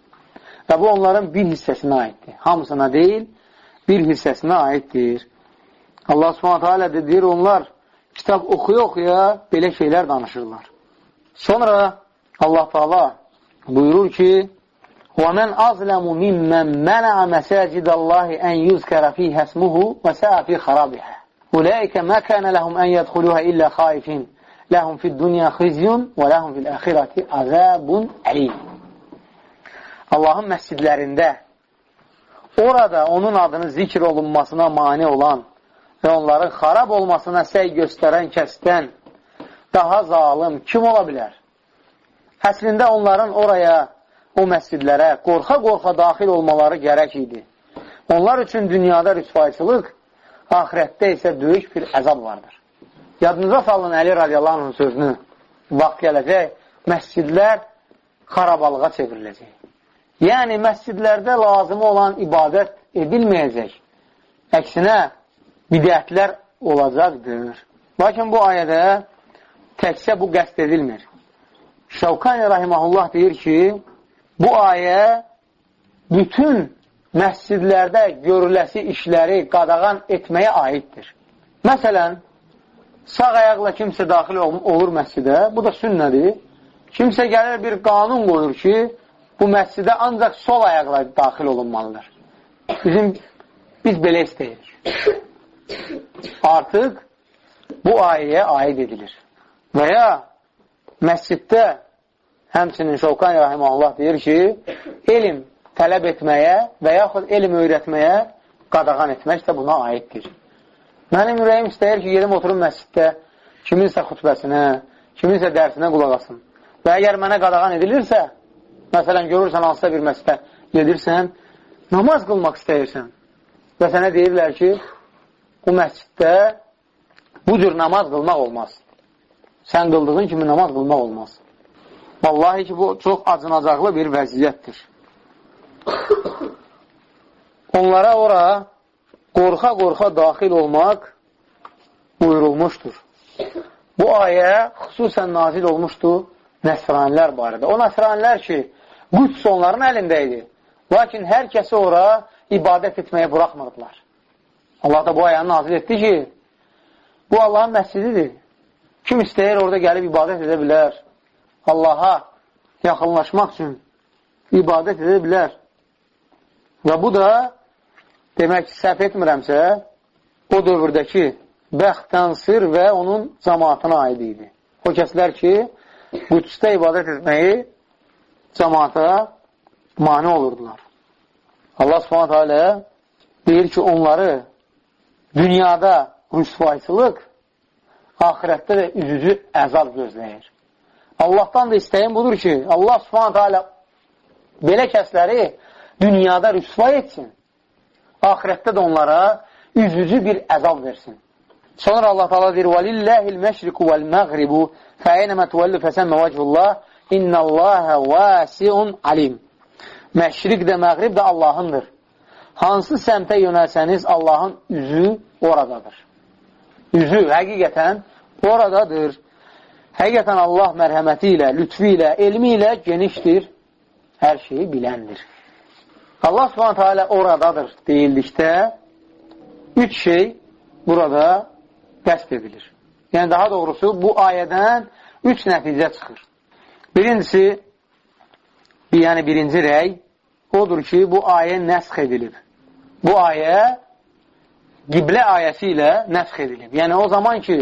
Və bu onların bir hissəsinə aiddir. Hamısına deyil, bir hissəsinə aiddir. Allah subhanətə alə deyir, onlar kitab oxuya-oxuya belə şeylər danışırlar. Sonra Allah Taala buyurur ki: "Və men azlamu mimmen mena'a mesacidallahi en yuzkara fiha ismuhu ve sa'a fi kharabiha. Ulaika ma kana lahum en yedkhuluha illa khaifin. Lahum fid dunya khizyun ve lahum fil ahireti azabun alim." Allahın məscidlərində orada onun adının zikr olunmasına mane olan və onların xarab olmasına səy göstərən kəsdən daha zalım kim ola bilər? Əslində onların oraya, o məscidlərə qorxa-qorxa daxil olmaları gərək idi. Onlar üçün dünyada rüsvayçılıq, ahirətdə isə böyük bir əzab vardır. Yadınıza salın Əli radiyallahu anhın sözünü, vaxt gələcək, məscidlər xarabalığa çevriləcək. Yəni, məscidlərdə lazımı olan ibadət edilməyəcək. Əksinə, bidətlər olacaqdır. Lakin bu ayədə təkcə bu qəst edilmir. Şavkani Rahimahullah deyir ki, bu ayə bütün məscidlərdə görüləsi işləri qadağan etməyə aiddir. Məsələn, sağ ayaqla kimsə daxil olur məscidə, bu da sünnədir. Kimsə gəlir bir qanun qoyur ki, bu məscidə ancaq sol ayaqla daxil olunmalıdır. Bizim, biz belə istəyirik artıq bu ayəyə aid edilir. Və ya məsciddə həmçinin Şovqani Rahiməllah deyir ki, elm tələb etməyə və yaxud elm öyrətməyə qadağan etmək də buna aiddir. Mənim ürəyim istəyir ki, yedim oturum məsciddə kiminsə xütbəsinə, kiminsə dərsinə qulaq asın. Və əgər mənə qadağan edilirsə, məsələn, görürsən hansısa bir məsciddə gedirsən, namaz qılmaq istəyirsən və sənə deyirlər ki, bu məsciddə bu cür namaz qılmaq olmaz. Sən qıldığın kimi namaz qılmaq olmaz. Vallahi ki, bu çox acınacaqlı bir vəziyyətdir. Onlara ora qorxa-qorxa daxil olmaq buyurulmuşdur. Bu ayə xüsusən nazil olmuşdur nəsranilər barədə. O nəsranilər ki, qüds onların əlində idi. Lakin hər kəsi ora ibadət etməyə buraxmırdılar. Allah da bu ayəni nazil etdi ki, bu Allahın məscididir. Kim istəyir orada gəlib ibadət edə bilər. Allaha yaxınlaşmaq üçün ibadət edə bilər. Və bu da demək ki, səhv etmirəmsə, o dövrdəki Bəxtansir və onun cəmaatına aid idi. O kəslər ki, Qüdsdə ibadət etməyi cəmaata mani olurdular. Allah subhanətə alə deyir ki, onları dünyada rüsvayçılıq, ahirətdə də üzücü əzab gözləyir. Allahdan da istəyim budur ki, Allah subhanətə alə belə kəsləri dünyada rüsvay etsin, ahirətdə də onlara üzücü bir əzab versin. Sonra Allah Taala deyir: "Velillahil məşriqu vel məğribu fəynəmə tuvallu fəsəmmə vəchullah innallaha vasiun alim." Məşriq də, məğrib də Allahındır. Hansı səmtə yönəlsəniz, Allahın üzü oradadır. Üzü həqiqətən oradadır. Həqiqətən Allah mərhəməti ilə, lütfi ilə, elmi ilə genişdir, hər şeyi biləndir. Allah subhanətə alə oradadır deyildikdə üç şey burada qəsb edilir. Yəni, daha doğrusu, bu ayədən üç nəticə çıxır. Birincisi, yəni birinci rəy odur ki, bu ayə nəsx edilib. Bu ayə qiblə ayəsi ilə nəsx edilib. Yəni, o zaman ki,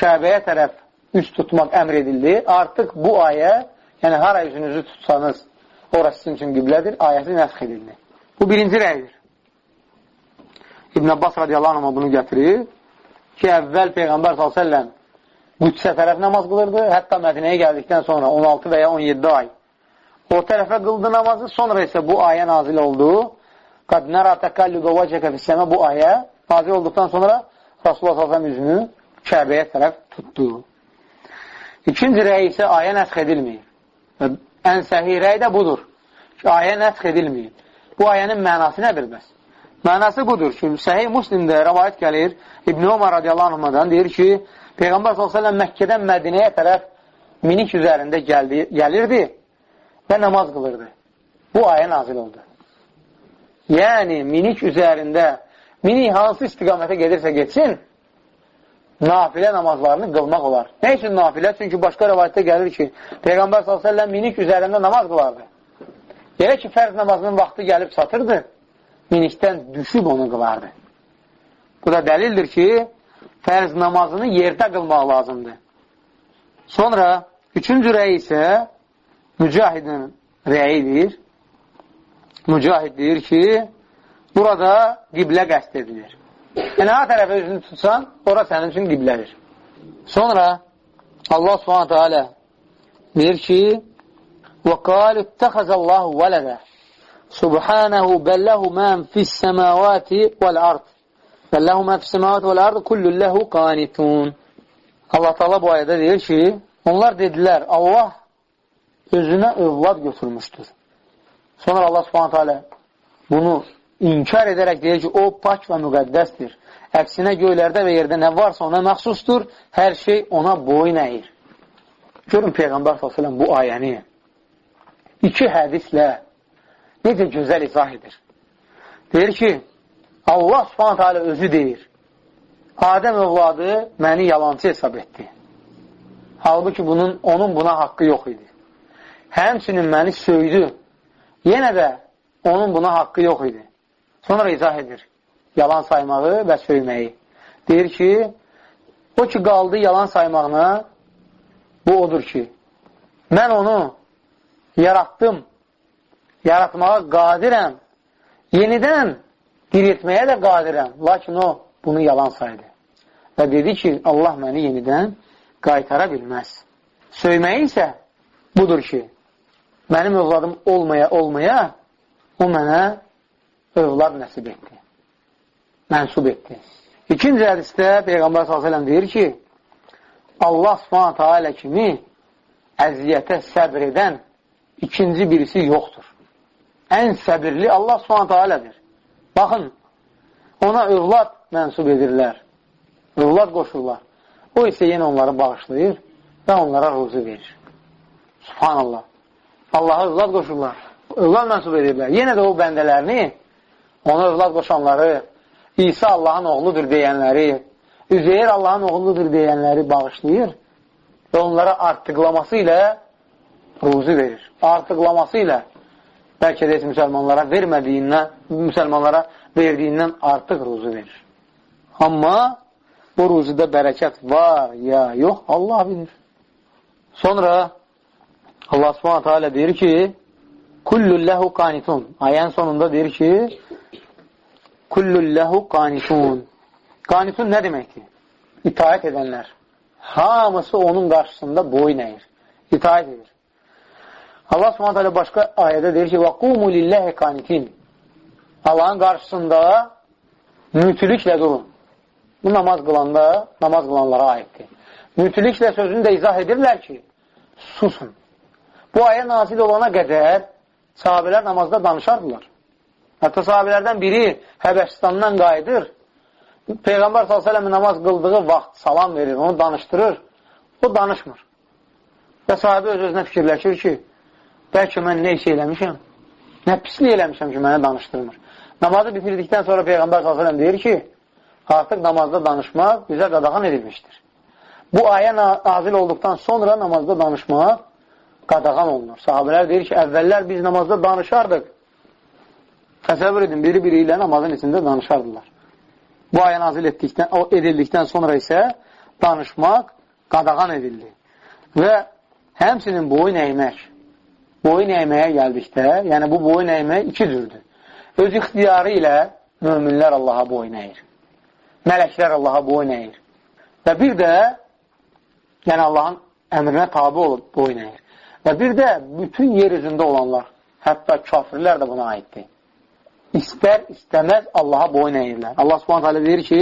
Kəbəyə tərəf üz tutmaq əmr edildi, artıq bu ayə, yəni hara üzünüzü tutsanız, orası sizin üçün qiblədir, ayəsi nəsx edildi. Bu birinci rəydir. İbn Abbas radiyallahu anh bunu gətirir ki, əvvəl Peyğəmbər s.ə.v Qüdsə tərəf namaz qılırdı, hətta Mədinəyə gəldikdən sonra 16 və ya 17 ay o tərəfə qıldı namazı, sonra isə bu ayə nazil oldu. Qad nərə təqəllübə vəcəkə fissəmə bu ayə nazil olduqdan sonra Rasulullah s.ə.v üzünü Kəbəyə tərəf tutdu. İkinci rəy isə ayə nəsx edilməyib. Və ən səhi rəy də budur ki, ayə nəsx edilməyib. Bu ayənin mənası nədir bəs? Mənası budur ki, Səhih Muslimdə rəvayət gəlir, İbn Umar radiyallahu anhdan deyir ki, Peyğəmbər s.ə.v Məkkədən Mədinəyə tərəf minik üzərində gəldi, gəlirdi və namaz qılırdı. Bu ayə nazil oldu. Yəni, minik üzərində, minik hansı istiqamətə gedirsə getsin, nafilə namazlarını qılmaq olar. Nə üçün nafilə? Çünki başqa rəvayətdə gəlir ki, Peyğəmbər s.ə.v minik üzərində namaz qılardı. Elə ki, fərz namazının vaxtı gəlib çatırdı, minikdən düşüb onu qılardı. Bu da dəlildir ki, fərz namazını yerdə qılmaq lazımdır. Sonra üçüncü rəy isə mücahidin rəyidir. Mücahid deyir ki, burada qiblə qəst edilir. Yəni, ha tərəfə özünü tutsan, ora sənin üçün qiblədir. Sonra Allah subhanətə alə deyir ki, وَقَالُ اتَّخَزَ اللّٰهُ وَلَدَ Subhanahu bəlləhu mən fis-səmavati vəl-ard. Bəlləhu mən fis-səmavati vəl-ard kullulləhu qanitun. Allah Taala bu ayədə deyir ki, onlar dedilər, Allah özünə övlad götürmüşdür. Sonra Allah Subhanahu taala bunu inkar edərək deyir ki, o pak və müqəddəsdir. Əksinə göylərdə və yerdə nə varsa ona məxsusdur, hər şey ona boyun əyir. Görün Peyğəmbər s.ə.v bu ayəni iki hədislə necə gözəl izah edir. Deyir ki, Allah alə özü deyir, Adəm övladı məni yalancı hesab etdi. Halbuki bunun, onun buna haqqı yox idi. Həmçinin məni söydü. Yenə də onun buna haqqı yox idi. Sonra izah edir. Yalan saymağı və söyməyi. Deyir ki, o ki qaldı yalan saymağına, bu odur ki, mən onu yaratdım yaratmağa qadirəm, yenidən diriltməyə də qadirəm. Lakin o bunu yalan saydı. Və dedi ki, Allah məni yenidən qaytara bilməz. Söyməyi isə budur ki, mənim övladım olmaya olmaya o mənə övlad nəsib etdi. Mənsub etdi. İkinci hədisdə Peyğəmbər s.ə.v deyir ki, Allah subhanətə alə kimi əziyyətə səbr edən ikinci birisi yoxdur ən səbirli Allah subhanətə alədir. Baxın, ona övlad mənsub edirlər, övlad qoşurlar. O isə yenə onları bağışlayır və onlara ruzu verir. Subhanallah. Allaha övlad qoşurlar, övlad mənsub edirlər. Yenə də o bəndələrini, ona övlad qoşanları, İsa Allahın oğludur deyənləri, Üzeyir Allahın oğludur deyənləri bağışlayır və onlara artıqlaması ilə ruzu verir. Artıqlaması ilə bəlkə də müsəlmanlara vermədiyindən, müsəlmanlara verdiyindən artıq ruzu verir. Amma bu ruzuda bərəkət var ya yox, Allah bilir. Sonra Allah subhanətə alə deyir ki, Kullulləhu qanitun. Ayənin sonunda deyir ki, Kullulləhu qanitun. Qanitun nə deməkdir? İtaət edənlər. Hamısı onun qarşısında boyun əyir. İtaət edir. Allah subhanətə başqa ayədə deyir ki, qumu lilləhi qanitin. Allahın qarşısında mütülüklə durun. Bu namaz qılanda, namaz qılanlara aiddir. Mütülüklə sözünü də izah edirlər ki, susun. Bu ayə nazil olana qədər sahabələr namazda danışardılar. Hətta sahabələrdən biri Həbəşistandan qayıdır. Peyğəmbər s.ə.v namaz qıldığı vaxt salam verir, onu danışdırır. O danışmır. Və sahabə öz-özünə fikirləşir ki, bəlkə mən nə işə eləmişəm, nə pislik eləmişəm ki, mənə danışdırmır. Namazı bitirdikdən sonra Peyğəmbər s.ə.v deyir ki, artıq namazda danışmaq bizə qadağan edilmişdir. Bu ayə nazil olduqdan sonra namazda danışmaq qadağan olunur. Sahabələr deyir ki, əvvəllər biz namazda danışardıq. Təsəvvür edin, biri-biri ilə namazın içində danışardılar. Bu ayə nazil etdikdən, o edildikdən sonra isə danışmaq qadağan edildi. Və həmsinin boyun əymək, boyun əyməyə gəldikdə, yəni bu boyun əymək iki cürdür. Öz ixtiyarı ilə möminlər Allaha boyun əyir. Mələklər Allaha boyun əyir. Və bir də, yəni Allahın əmrinə tabi olub boyun əyir. Və bir də bütün yer üzündə olanlar, hətta kafirlər də buna aiddir istər istəməz Allaha boyun əyirlər. Allah Subhanahu taala deyir ki,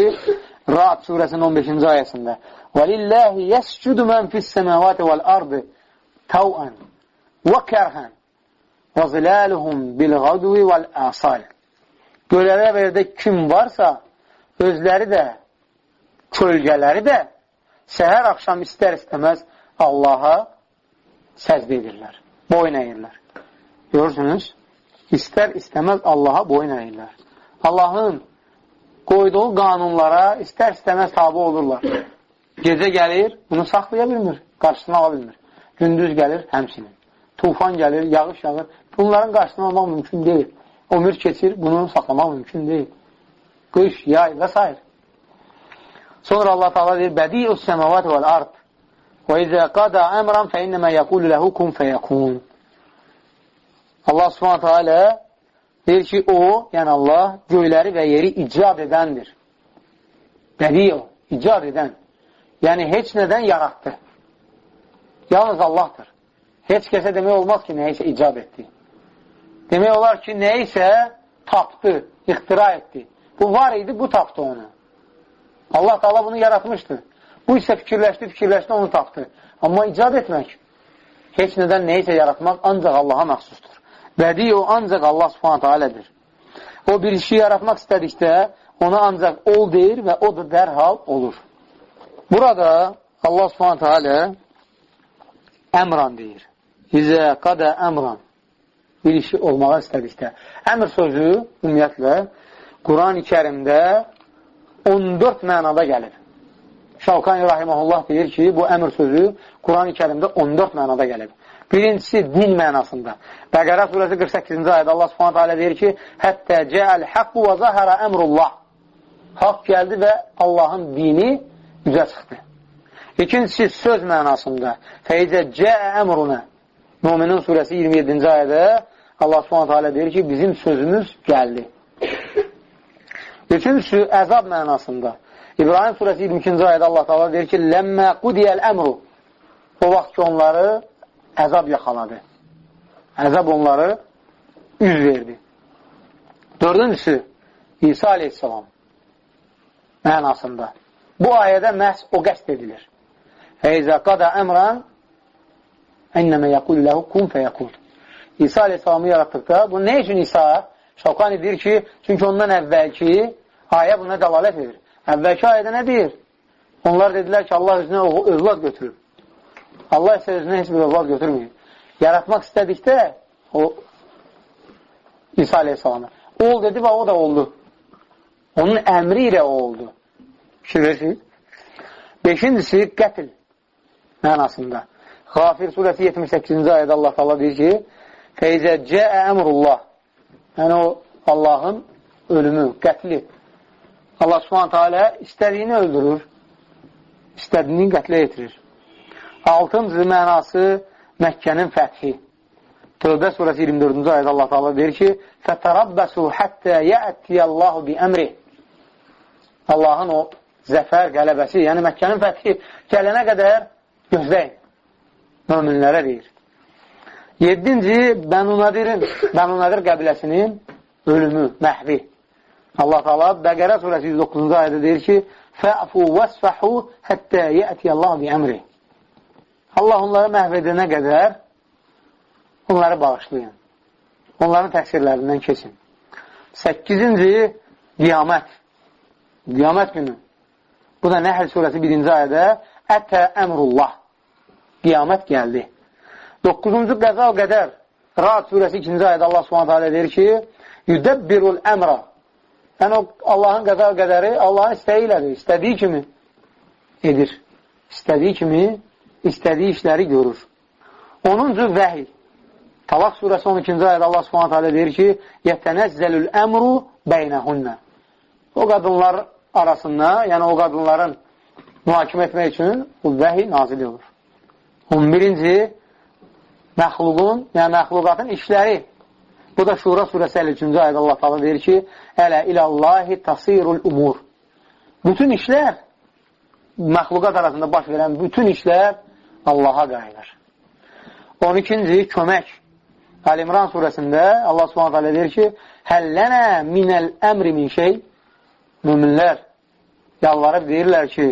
Ra'd surəsinin 15-ci ayəsində: "Velillahi yescudu men fis-semawati vel-ardı taw'an ve kerhan ve zilaluhum bil-gadwi vel-asal." Göylərə və yerdə kim varsa, özləri də, kölgələri də səhər axşam istər istəməz Allaha səcdə edirlər, boyun əyirlər. Görürsünüz? İstər-istəməz Allaha boyun əyirlər. Allahın qoyduğu qanunlara istər-istəməz tabi olurlar. Gecə gəlir, bunu saxlaya bilmir, qarşısını ala bilmir. Gündüz gəlir, həmsinin. Tufan gəlir, yağış yağır. Bunların qarşısını almaq mümkün deyil. Ömür keçir, bunu saxlamaq mümkün deyil. Qış, yay və s. Sonra Allah Taala deyir: "Bədi'us semavati vel ard." Və izə qada əmran fə innəmə yəqulu ləhu kun fəyəkun. Allah subhanətə alə deyir ki, o, yəni Allah, göyləri və yeri icad edəndir. Bədi o, icad edən. Yəni, heç nədən yaratdı. Yalnız Allahdır. Heç kəsə demək olmaz ki, nəyisə icad etdi. Demək olar ki, nəyisə tapdı, ixtira etdi. Bu var idi, bu tapdı onu. Allah da Allah bunu yaratmışdır. Bu isə fikirləşdi, fikirləşdi, onu tapdı. Amma icad etmək, heç nədən nəyisə yaratmaq ancaq Allaha məxsusdur. Bədi o ancaq Allah subhanətə alədir. O bir işi yaratmaq istədikdə ona ancaq ol deyir və o da dərhal olur. Burada Allah subhanətə alə əmran deyir. İzə qadə əmran bir işi olmağa istədikdə. Əmr sözü ümumiyyətlə Quran-ı kərimdə 14 mənada gəlir. Şavkani Rahiməhullah deyir ki, bu əmr sözü Quran-ı kərimdə 14 mənada gəlib. Birincisi, din mənasında. Bəqərə surəsi 48-ci ayədə Allah subhanətə alə deyir ki, Həttə cəəl həqqu və zəhərə əmrullah. Haqq gəldi və Allahın dini üzə çıxdı. İkincisi, söz mənasında. Fəyicə cəə əmruna. Müminin surəsi 27-ci ayədə Allah subhanətə alə deyir ki, bizim sözümüz gəldi. Üçüncüsü, əzab mənasında. İbrahim surəsi 22-ci ayədə Allah Taala deyir ki: "Ləmmə qudiyəl əmru." O vaxt ki, onları əzab yaxaladı. Əzab onları üz verdi. Dördüncüsü, İsa aleyhissalam mənasında. Bu ayədə məhz o qəst edilir. Feyzə qada əmran ennəmə yəqul ləhu kun fəyəkun. İsa aleyhissalamı yaratdıqda, bu nə üçün İsa? Şavqani deyir ki, çünki ondan əvvəlki ayə buna dəlalət edir. Əvvəlki ayədə nə deyir? Onlar dedilər ki, Allah özünə övlad götürür. Allah isə özünə heç bir övlad götürməyir. Yaratmaq istədikdə o İsa aleyhissalamı. Ol dedi və o da oldu. Onun əmri ilə o oldu. Fikirləşik. Beşincisi, qətl mənasında. Xafir surəsi 78-ci ayədə Allah Allah deyir ki, Feyzə cəə əmrullah. Yəni o Allahın ölümü, qətli. Allah subhanətə alə istədiyini öldürür, istədiyini qətlə yetirir. Altıncı mənası Məkkənin fəthi. Tövbə surəsi 24-cü ayədə Allah Taala deyir ki: "Fətarabbasu hatta ya'tiyallahu bi əmri." Allahın o zəfər qələbəsi, yəni Məkkənin fəthi gələnə qədər gözləyin. Möminlərə deyir. 7-ci Bənu Nadirin, Bənu Nadir qəbiləsinin ölümü, məhvi. Allah Taala Bəqərə surəsi 109-cu ayədə deyir ki: "Fa'fu wasfahu hatta ya'tiyallahu bi əmri." Allah onları məhv edənə qədər onları bağışlayın. Onların təqsirlərindən kesin. 8-ci qiyamət. Qiyamət günü. Bu da Nəhl surəsi 1-ci ayədə Ətə əmrullah. Qiyamət gəldi. 9-cu qəza o qədər. Rad surəsi 2-ci ayədə Allah alə deyir ki, Yüdəbbirul əmra. Yəni, Allahın qəza qədəri Allahın istəyi ilədir. İstədiyi kimi edir. İstədiyi kimi istədiyi işləri görür. 10-cu vəhiy. Talaq surəsi 12-ci ayədə Allah subhanətə alə deyir ki, Yətənəzzəlül əmru bəynəhunnə. O qadınlar arasında, yəni o qadınların mühakimə etmək üçün bu vəhiy nazil olur. 11-ci məxluqun, yəni məxluqatın işləri. Bu da Şura surəsi 53-cü ayədə Allah taala deyir ki, Ələ ilallahi tasirul umur. Bütün işlər, məxluqat arasında baş verən bütün işlər Allaha qayınır. 12-ci kömək. Əl-İmran surəsində Allah subhanət hələ deyir ki, Həllənə minəl əmri min şey Müminlər yalvarıb deyirlər ki,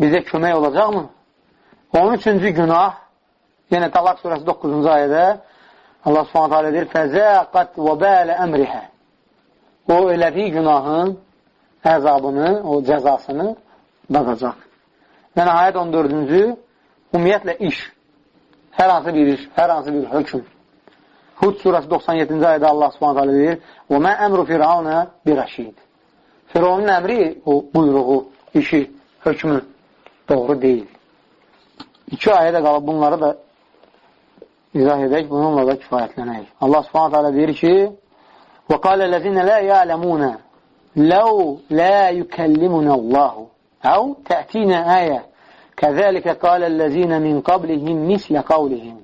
bizə kömək olacaqmı? 13-cü günah yenə Talaq surəsi 9-cu ayədə Allah subhanət hələ deyir Fəzəqət və bələ əmrihə O elədiyi günahın əzabını, o cəzasını dadacaq. Və nəhayət 14-cü Ümumiyyətlə, iş. Hər hansı bir iş, hər hansı bir hökum. Hud surəsi 97-ci ayədə Allah subhanət hələ deyir, və mə əmru firavunə bir əşid. Firavunun əmri, o buyruğu, işi, hökmü doğru deyil. İki ayədə qalıb bunları da izah edək, bununla da kifayətlənək. Allah subhanət hələ deyir ki, və qalə ləzinə lə yələmunə ləv lə yükəllimunə Allahu əv tətinə əyə Kəzəlikə qaləl-ləzinə min qablihim mislə qavlihim.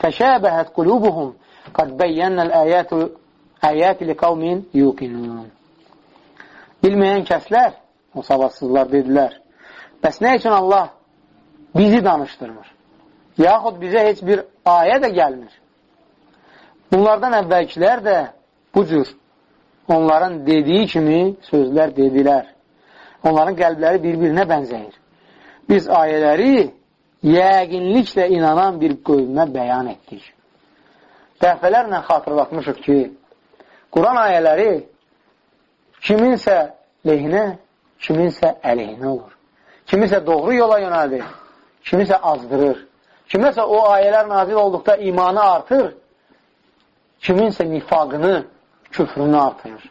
Təşəbəhət qulubuhum qad bəyyənəl əyətü əyəti li qavmin yuqinun. Bilməyən kəslər, o savadsızlar dedilər, bəs nə üçün Allah bizi danışdırmır? Yaxud bizə heç bir ayə də gəlmir. Bunlardan əvvəlkilər də bu cür onların dediyi kimi sözlər dedilər. Onların qəlbləri bir-birinə bənzəyir. Biz ayələri yəqinliklə inanan bir qövmə bəyan etdik. Dəfələrlə xatırlatmışıq ki, Quran ayələri kiminsə lehinə, kiminsə əleyhinə olur. Kiminsə doğru yola yönəldir, kiminsə azdırır. Kiməsə o ayələr nazil olduqda imanı artır, kiminsə nifaqını, küfrünü artırır.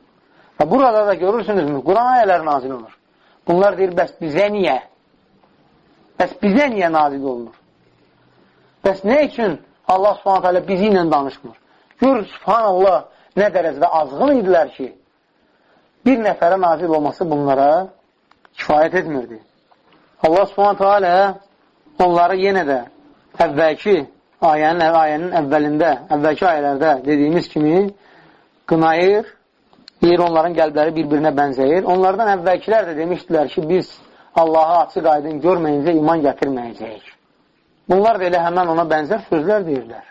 Və burada da görürsünüzmü, Quran ayələri nazil olur. Bunlar deyir, bəs bizə niyə? Bəs bizə niyə nazil olunur? Bəs nə üçün Allah subhanət hələ bizi ilə danışmır? Gör, subhanallah, nə dərəcədə azğın idilər ki, bir nəfərə nazil olması bunlara kifayət etmirdi. Allah subhanət hələ onları yenə də əvvəlki ayənin, ayənin əvvəlində, əvvəlki ayələrdə dediyimiz kimi qınayır, deyir onların qəlbləri bir-birinə bənzəyir. Onlardan əvvəlkilər də demişdilər ki, biz Allaha açıq aydın görməyincə iman gətirməyəcəyik. Bunlar da elə həmən ona bənzər sözlər deyirlər.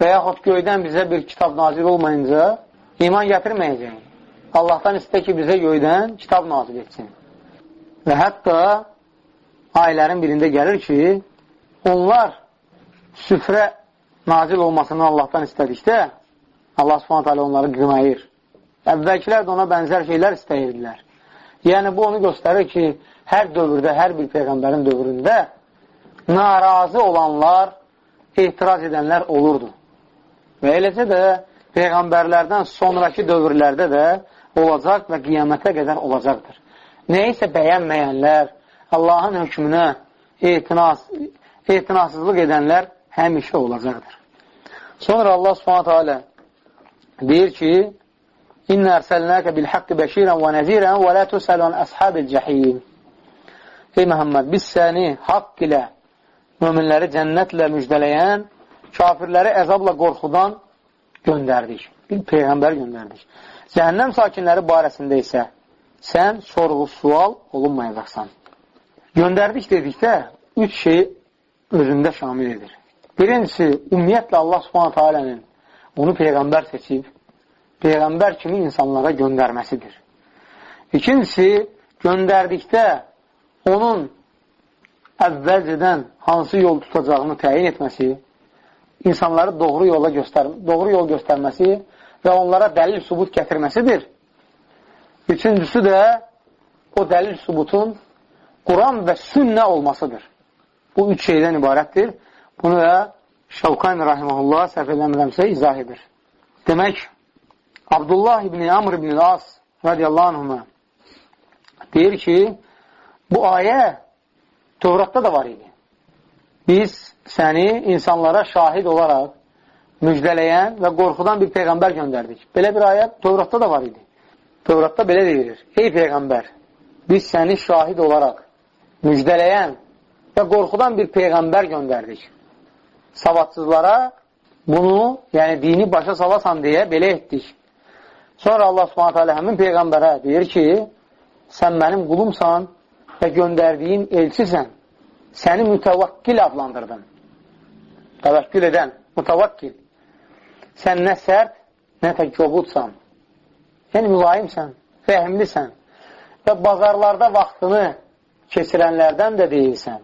Və yaxud göydən bizə bir kitab nazil olmayınca iman gətirməyəcəyik. Allahdan istə ki, bizə göydən kitab nazil etsin. Və hətta ayələrin birində gəlir ki, onlar süfrə nazil olmasını Allahdan istədikdə Allah subhanət hələ onları qınayır. Əvvəlkilər də ona bənzər şeylər istəyirdilər. Yəni, bu onu göstərir ki, hər dövrdə, hər bir Peyğəmbərin dövründə narazı olanlar, etiraz edənlər olurdu. Və eləcə də Peyğəmbərlərdən sonraki dövrlərdə də olacaq və qiyamətə qədər olacaqdır. Nəyisə bəyənməyənlər, Allahın hökmünə etiraz, etinasızlıq edənlər həmişə olacaqdır. Sonra Allah subhanətə alə deyir ki, İnə ərsəlnəkə bil haqqı bəşirən və nəzirən və lə tüsələn əshabil cəhiyyin. ey Məhəmməd, biz səni haqq ilə möminləri cənnətlə müjdələyən, kafirləri əzabla qorxudan göndərdik. Bir Peyğəmbər göndərdik. Cəhənnəm sakinləri barəsində isə sən sorğu-sual olunmayacaqsan. Göndərdik dedikdə üç şey özündə şamil edir. Birincisi, ümumiyyətlə Allah subhanətə alənin onu Peyğəmbər seçib, Peyğəmbər kimi insanlara göndərməsidir. İkincisi, göndərdikdə onun əvvəlcədən hansı yol tutacağını təyin etməsi, insanları doğru yola göstər doğru yol göstərməsi və onlara dəlil subut gətirməsidir. Üçüncüsü də o dəlil subutun Quran və sünnə olmasıdır. Bu üç şeydən ibarətdir. Bunu da Şavqan Rahiməhullah səhv eləmirəmsə izah edir. Demək, Abdullah ibn Amr ibn As radiyallahu anhına deyir ki, bu ayə Tövratda da var idi. Biz səni insanlara şahid olaraq müjdələyən və qorxudan bir Peyğəmbər göndərdik. Belə bir ayə Tövratda da var idi. Tövratda belə deyilir. Ey Peyğəmbər, biz səni şahid olaraq müjdələyən və qorxudan bir Peyğəmbər göndərdik. Savadsızlara bunu, yəni dini başa salasan deyə belə etdik. Sonra Allah subhanətə alə həmin Peyğəmbərə deyir ki, sən mənim qulumsan və göndərdiyim elçisən, səni mütəvakkil adlandırdım. Təvəkkül edən, mütəvakkil. Sən nə sərt, nə də kobudsan. Yəni, mülayimsən, rəhimlisən və bazarlarda vaxtını keçirənlərdən də deyilsən.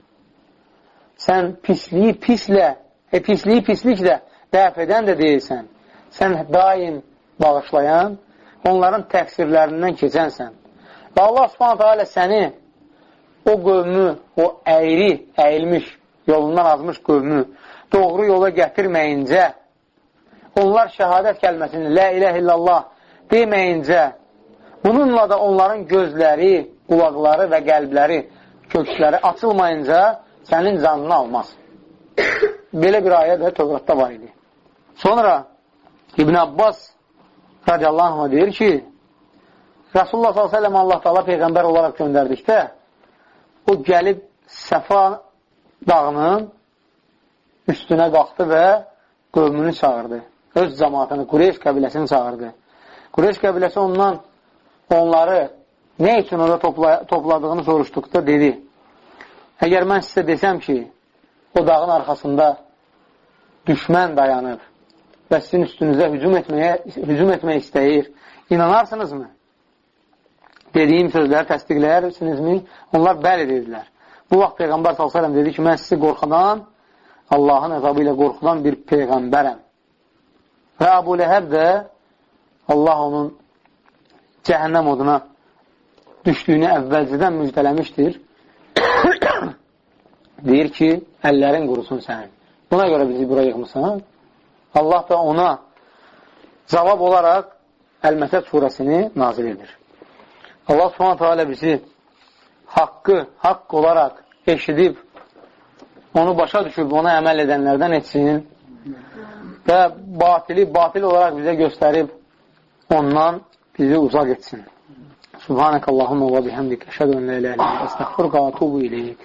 Sən pisliyi pislə, e, pisliyi pisliklə dəf edən də deyilsən. Sən daim bağışlayan, onların təqsirlərindən keçənsən. Və Allah subhanətə alə səni o qövmü, o əyri, əyilmiş, yolundan azmış qövmü doğru yola gətirməyincə, onlar şəhadət kəlməsini, lə iləh illallah deməyincə, bununla da onların gözləri, qulaqları və qəlbləri, köksləri açılmayınca sənin canını almaz. Belə bir ayə də Tövratda var idi. Sonra İbn Abbas radiyallahu anh deyir ki, Rasulullah s.ə.v Allah Taala Peyğəmbər olaraq göndərdikdə, o gəlib Səfa dağının üstünə qalxdı və qövmünü çağırdı. Öz cəmatını, Qureyş qəbiləsini çağırdı. Qureyş qəbiləsi ondan onları nə üçün orada topla topladığını soruşduqda dedi, əgər mən sizə desəm ki, o dağın arxasında düşmən dayanıb və sizin üstünüzə hücum etməyə, hücum etmək istəyir, inanarsınızmı? dediyim sözləri təsdiqləyərsinizmi? Onlar bəli dedilər. Bu vaxt Peyğəmbər s.ə.v dedi ki, mən sizi qorxudan, Allahın əzabı ilə qorxudan bir Peyğəmbərəm. Və Əbu Ləhəb də Allah onun cəhənnəm oduna düşdüyünü əvvəlcədən müjdələmişdir. Deyir ki, əllərin qurusun sənin. Buna görə bizi bura yığmısan. Allah da ona cavab olaraq Əl-Məsəd surəsini nazil edir. Allah subhanətə alə bizi haqqı haqq olaraq eşidib, onu başa düşüb, ona əməl edənlərdən etsin və batili batil olaraq bizə göstərib, ondan bizi uzaq etsin. Subhanək Allahumma və bihəmdik, əşhədu ən lə ilə ilə, əstəxfurqa atubu iləyik.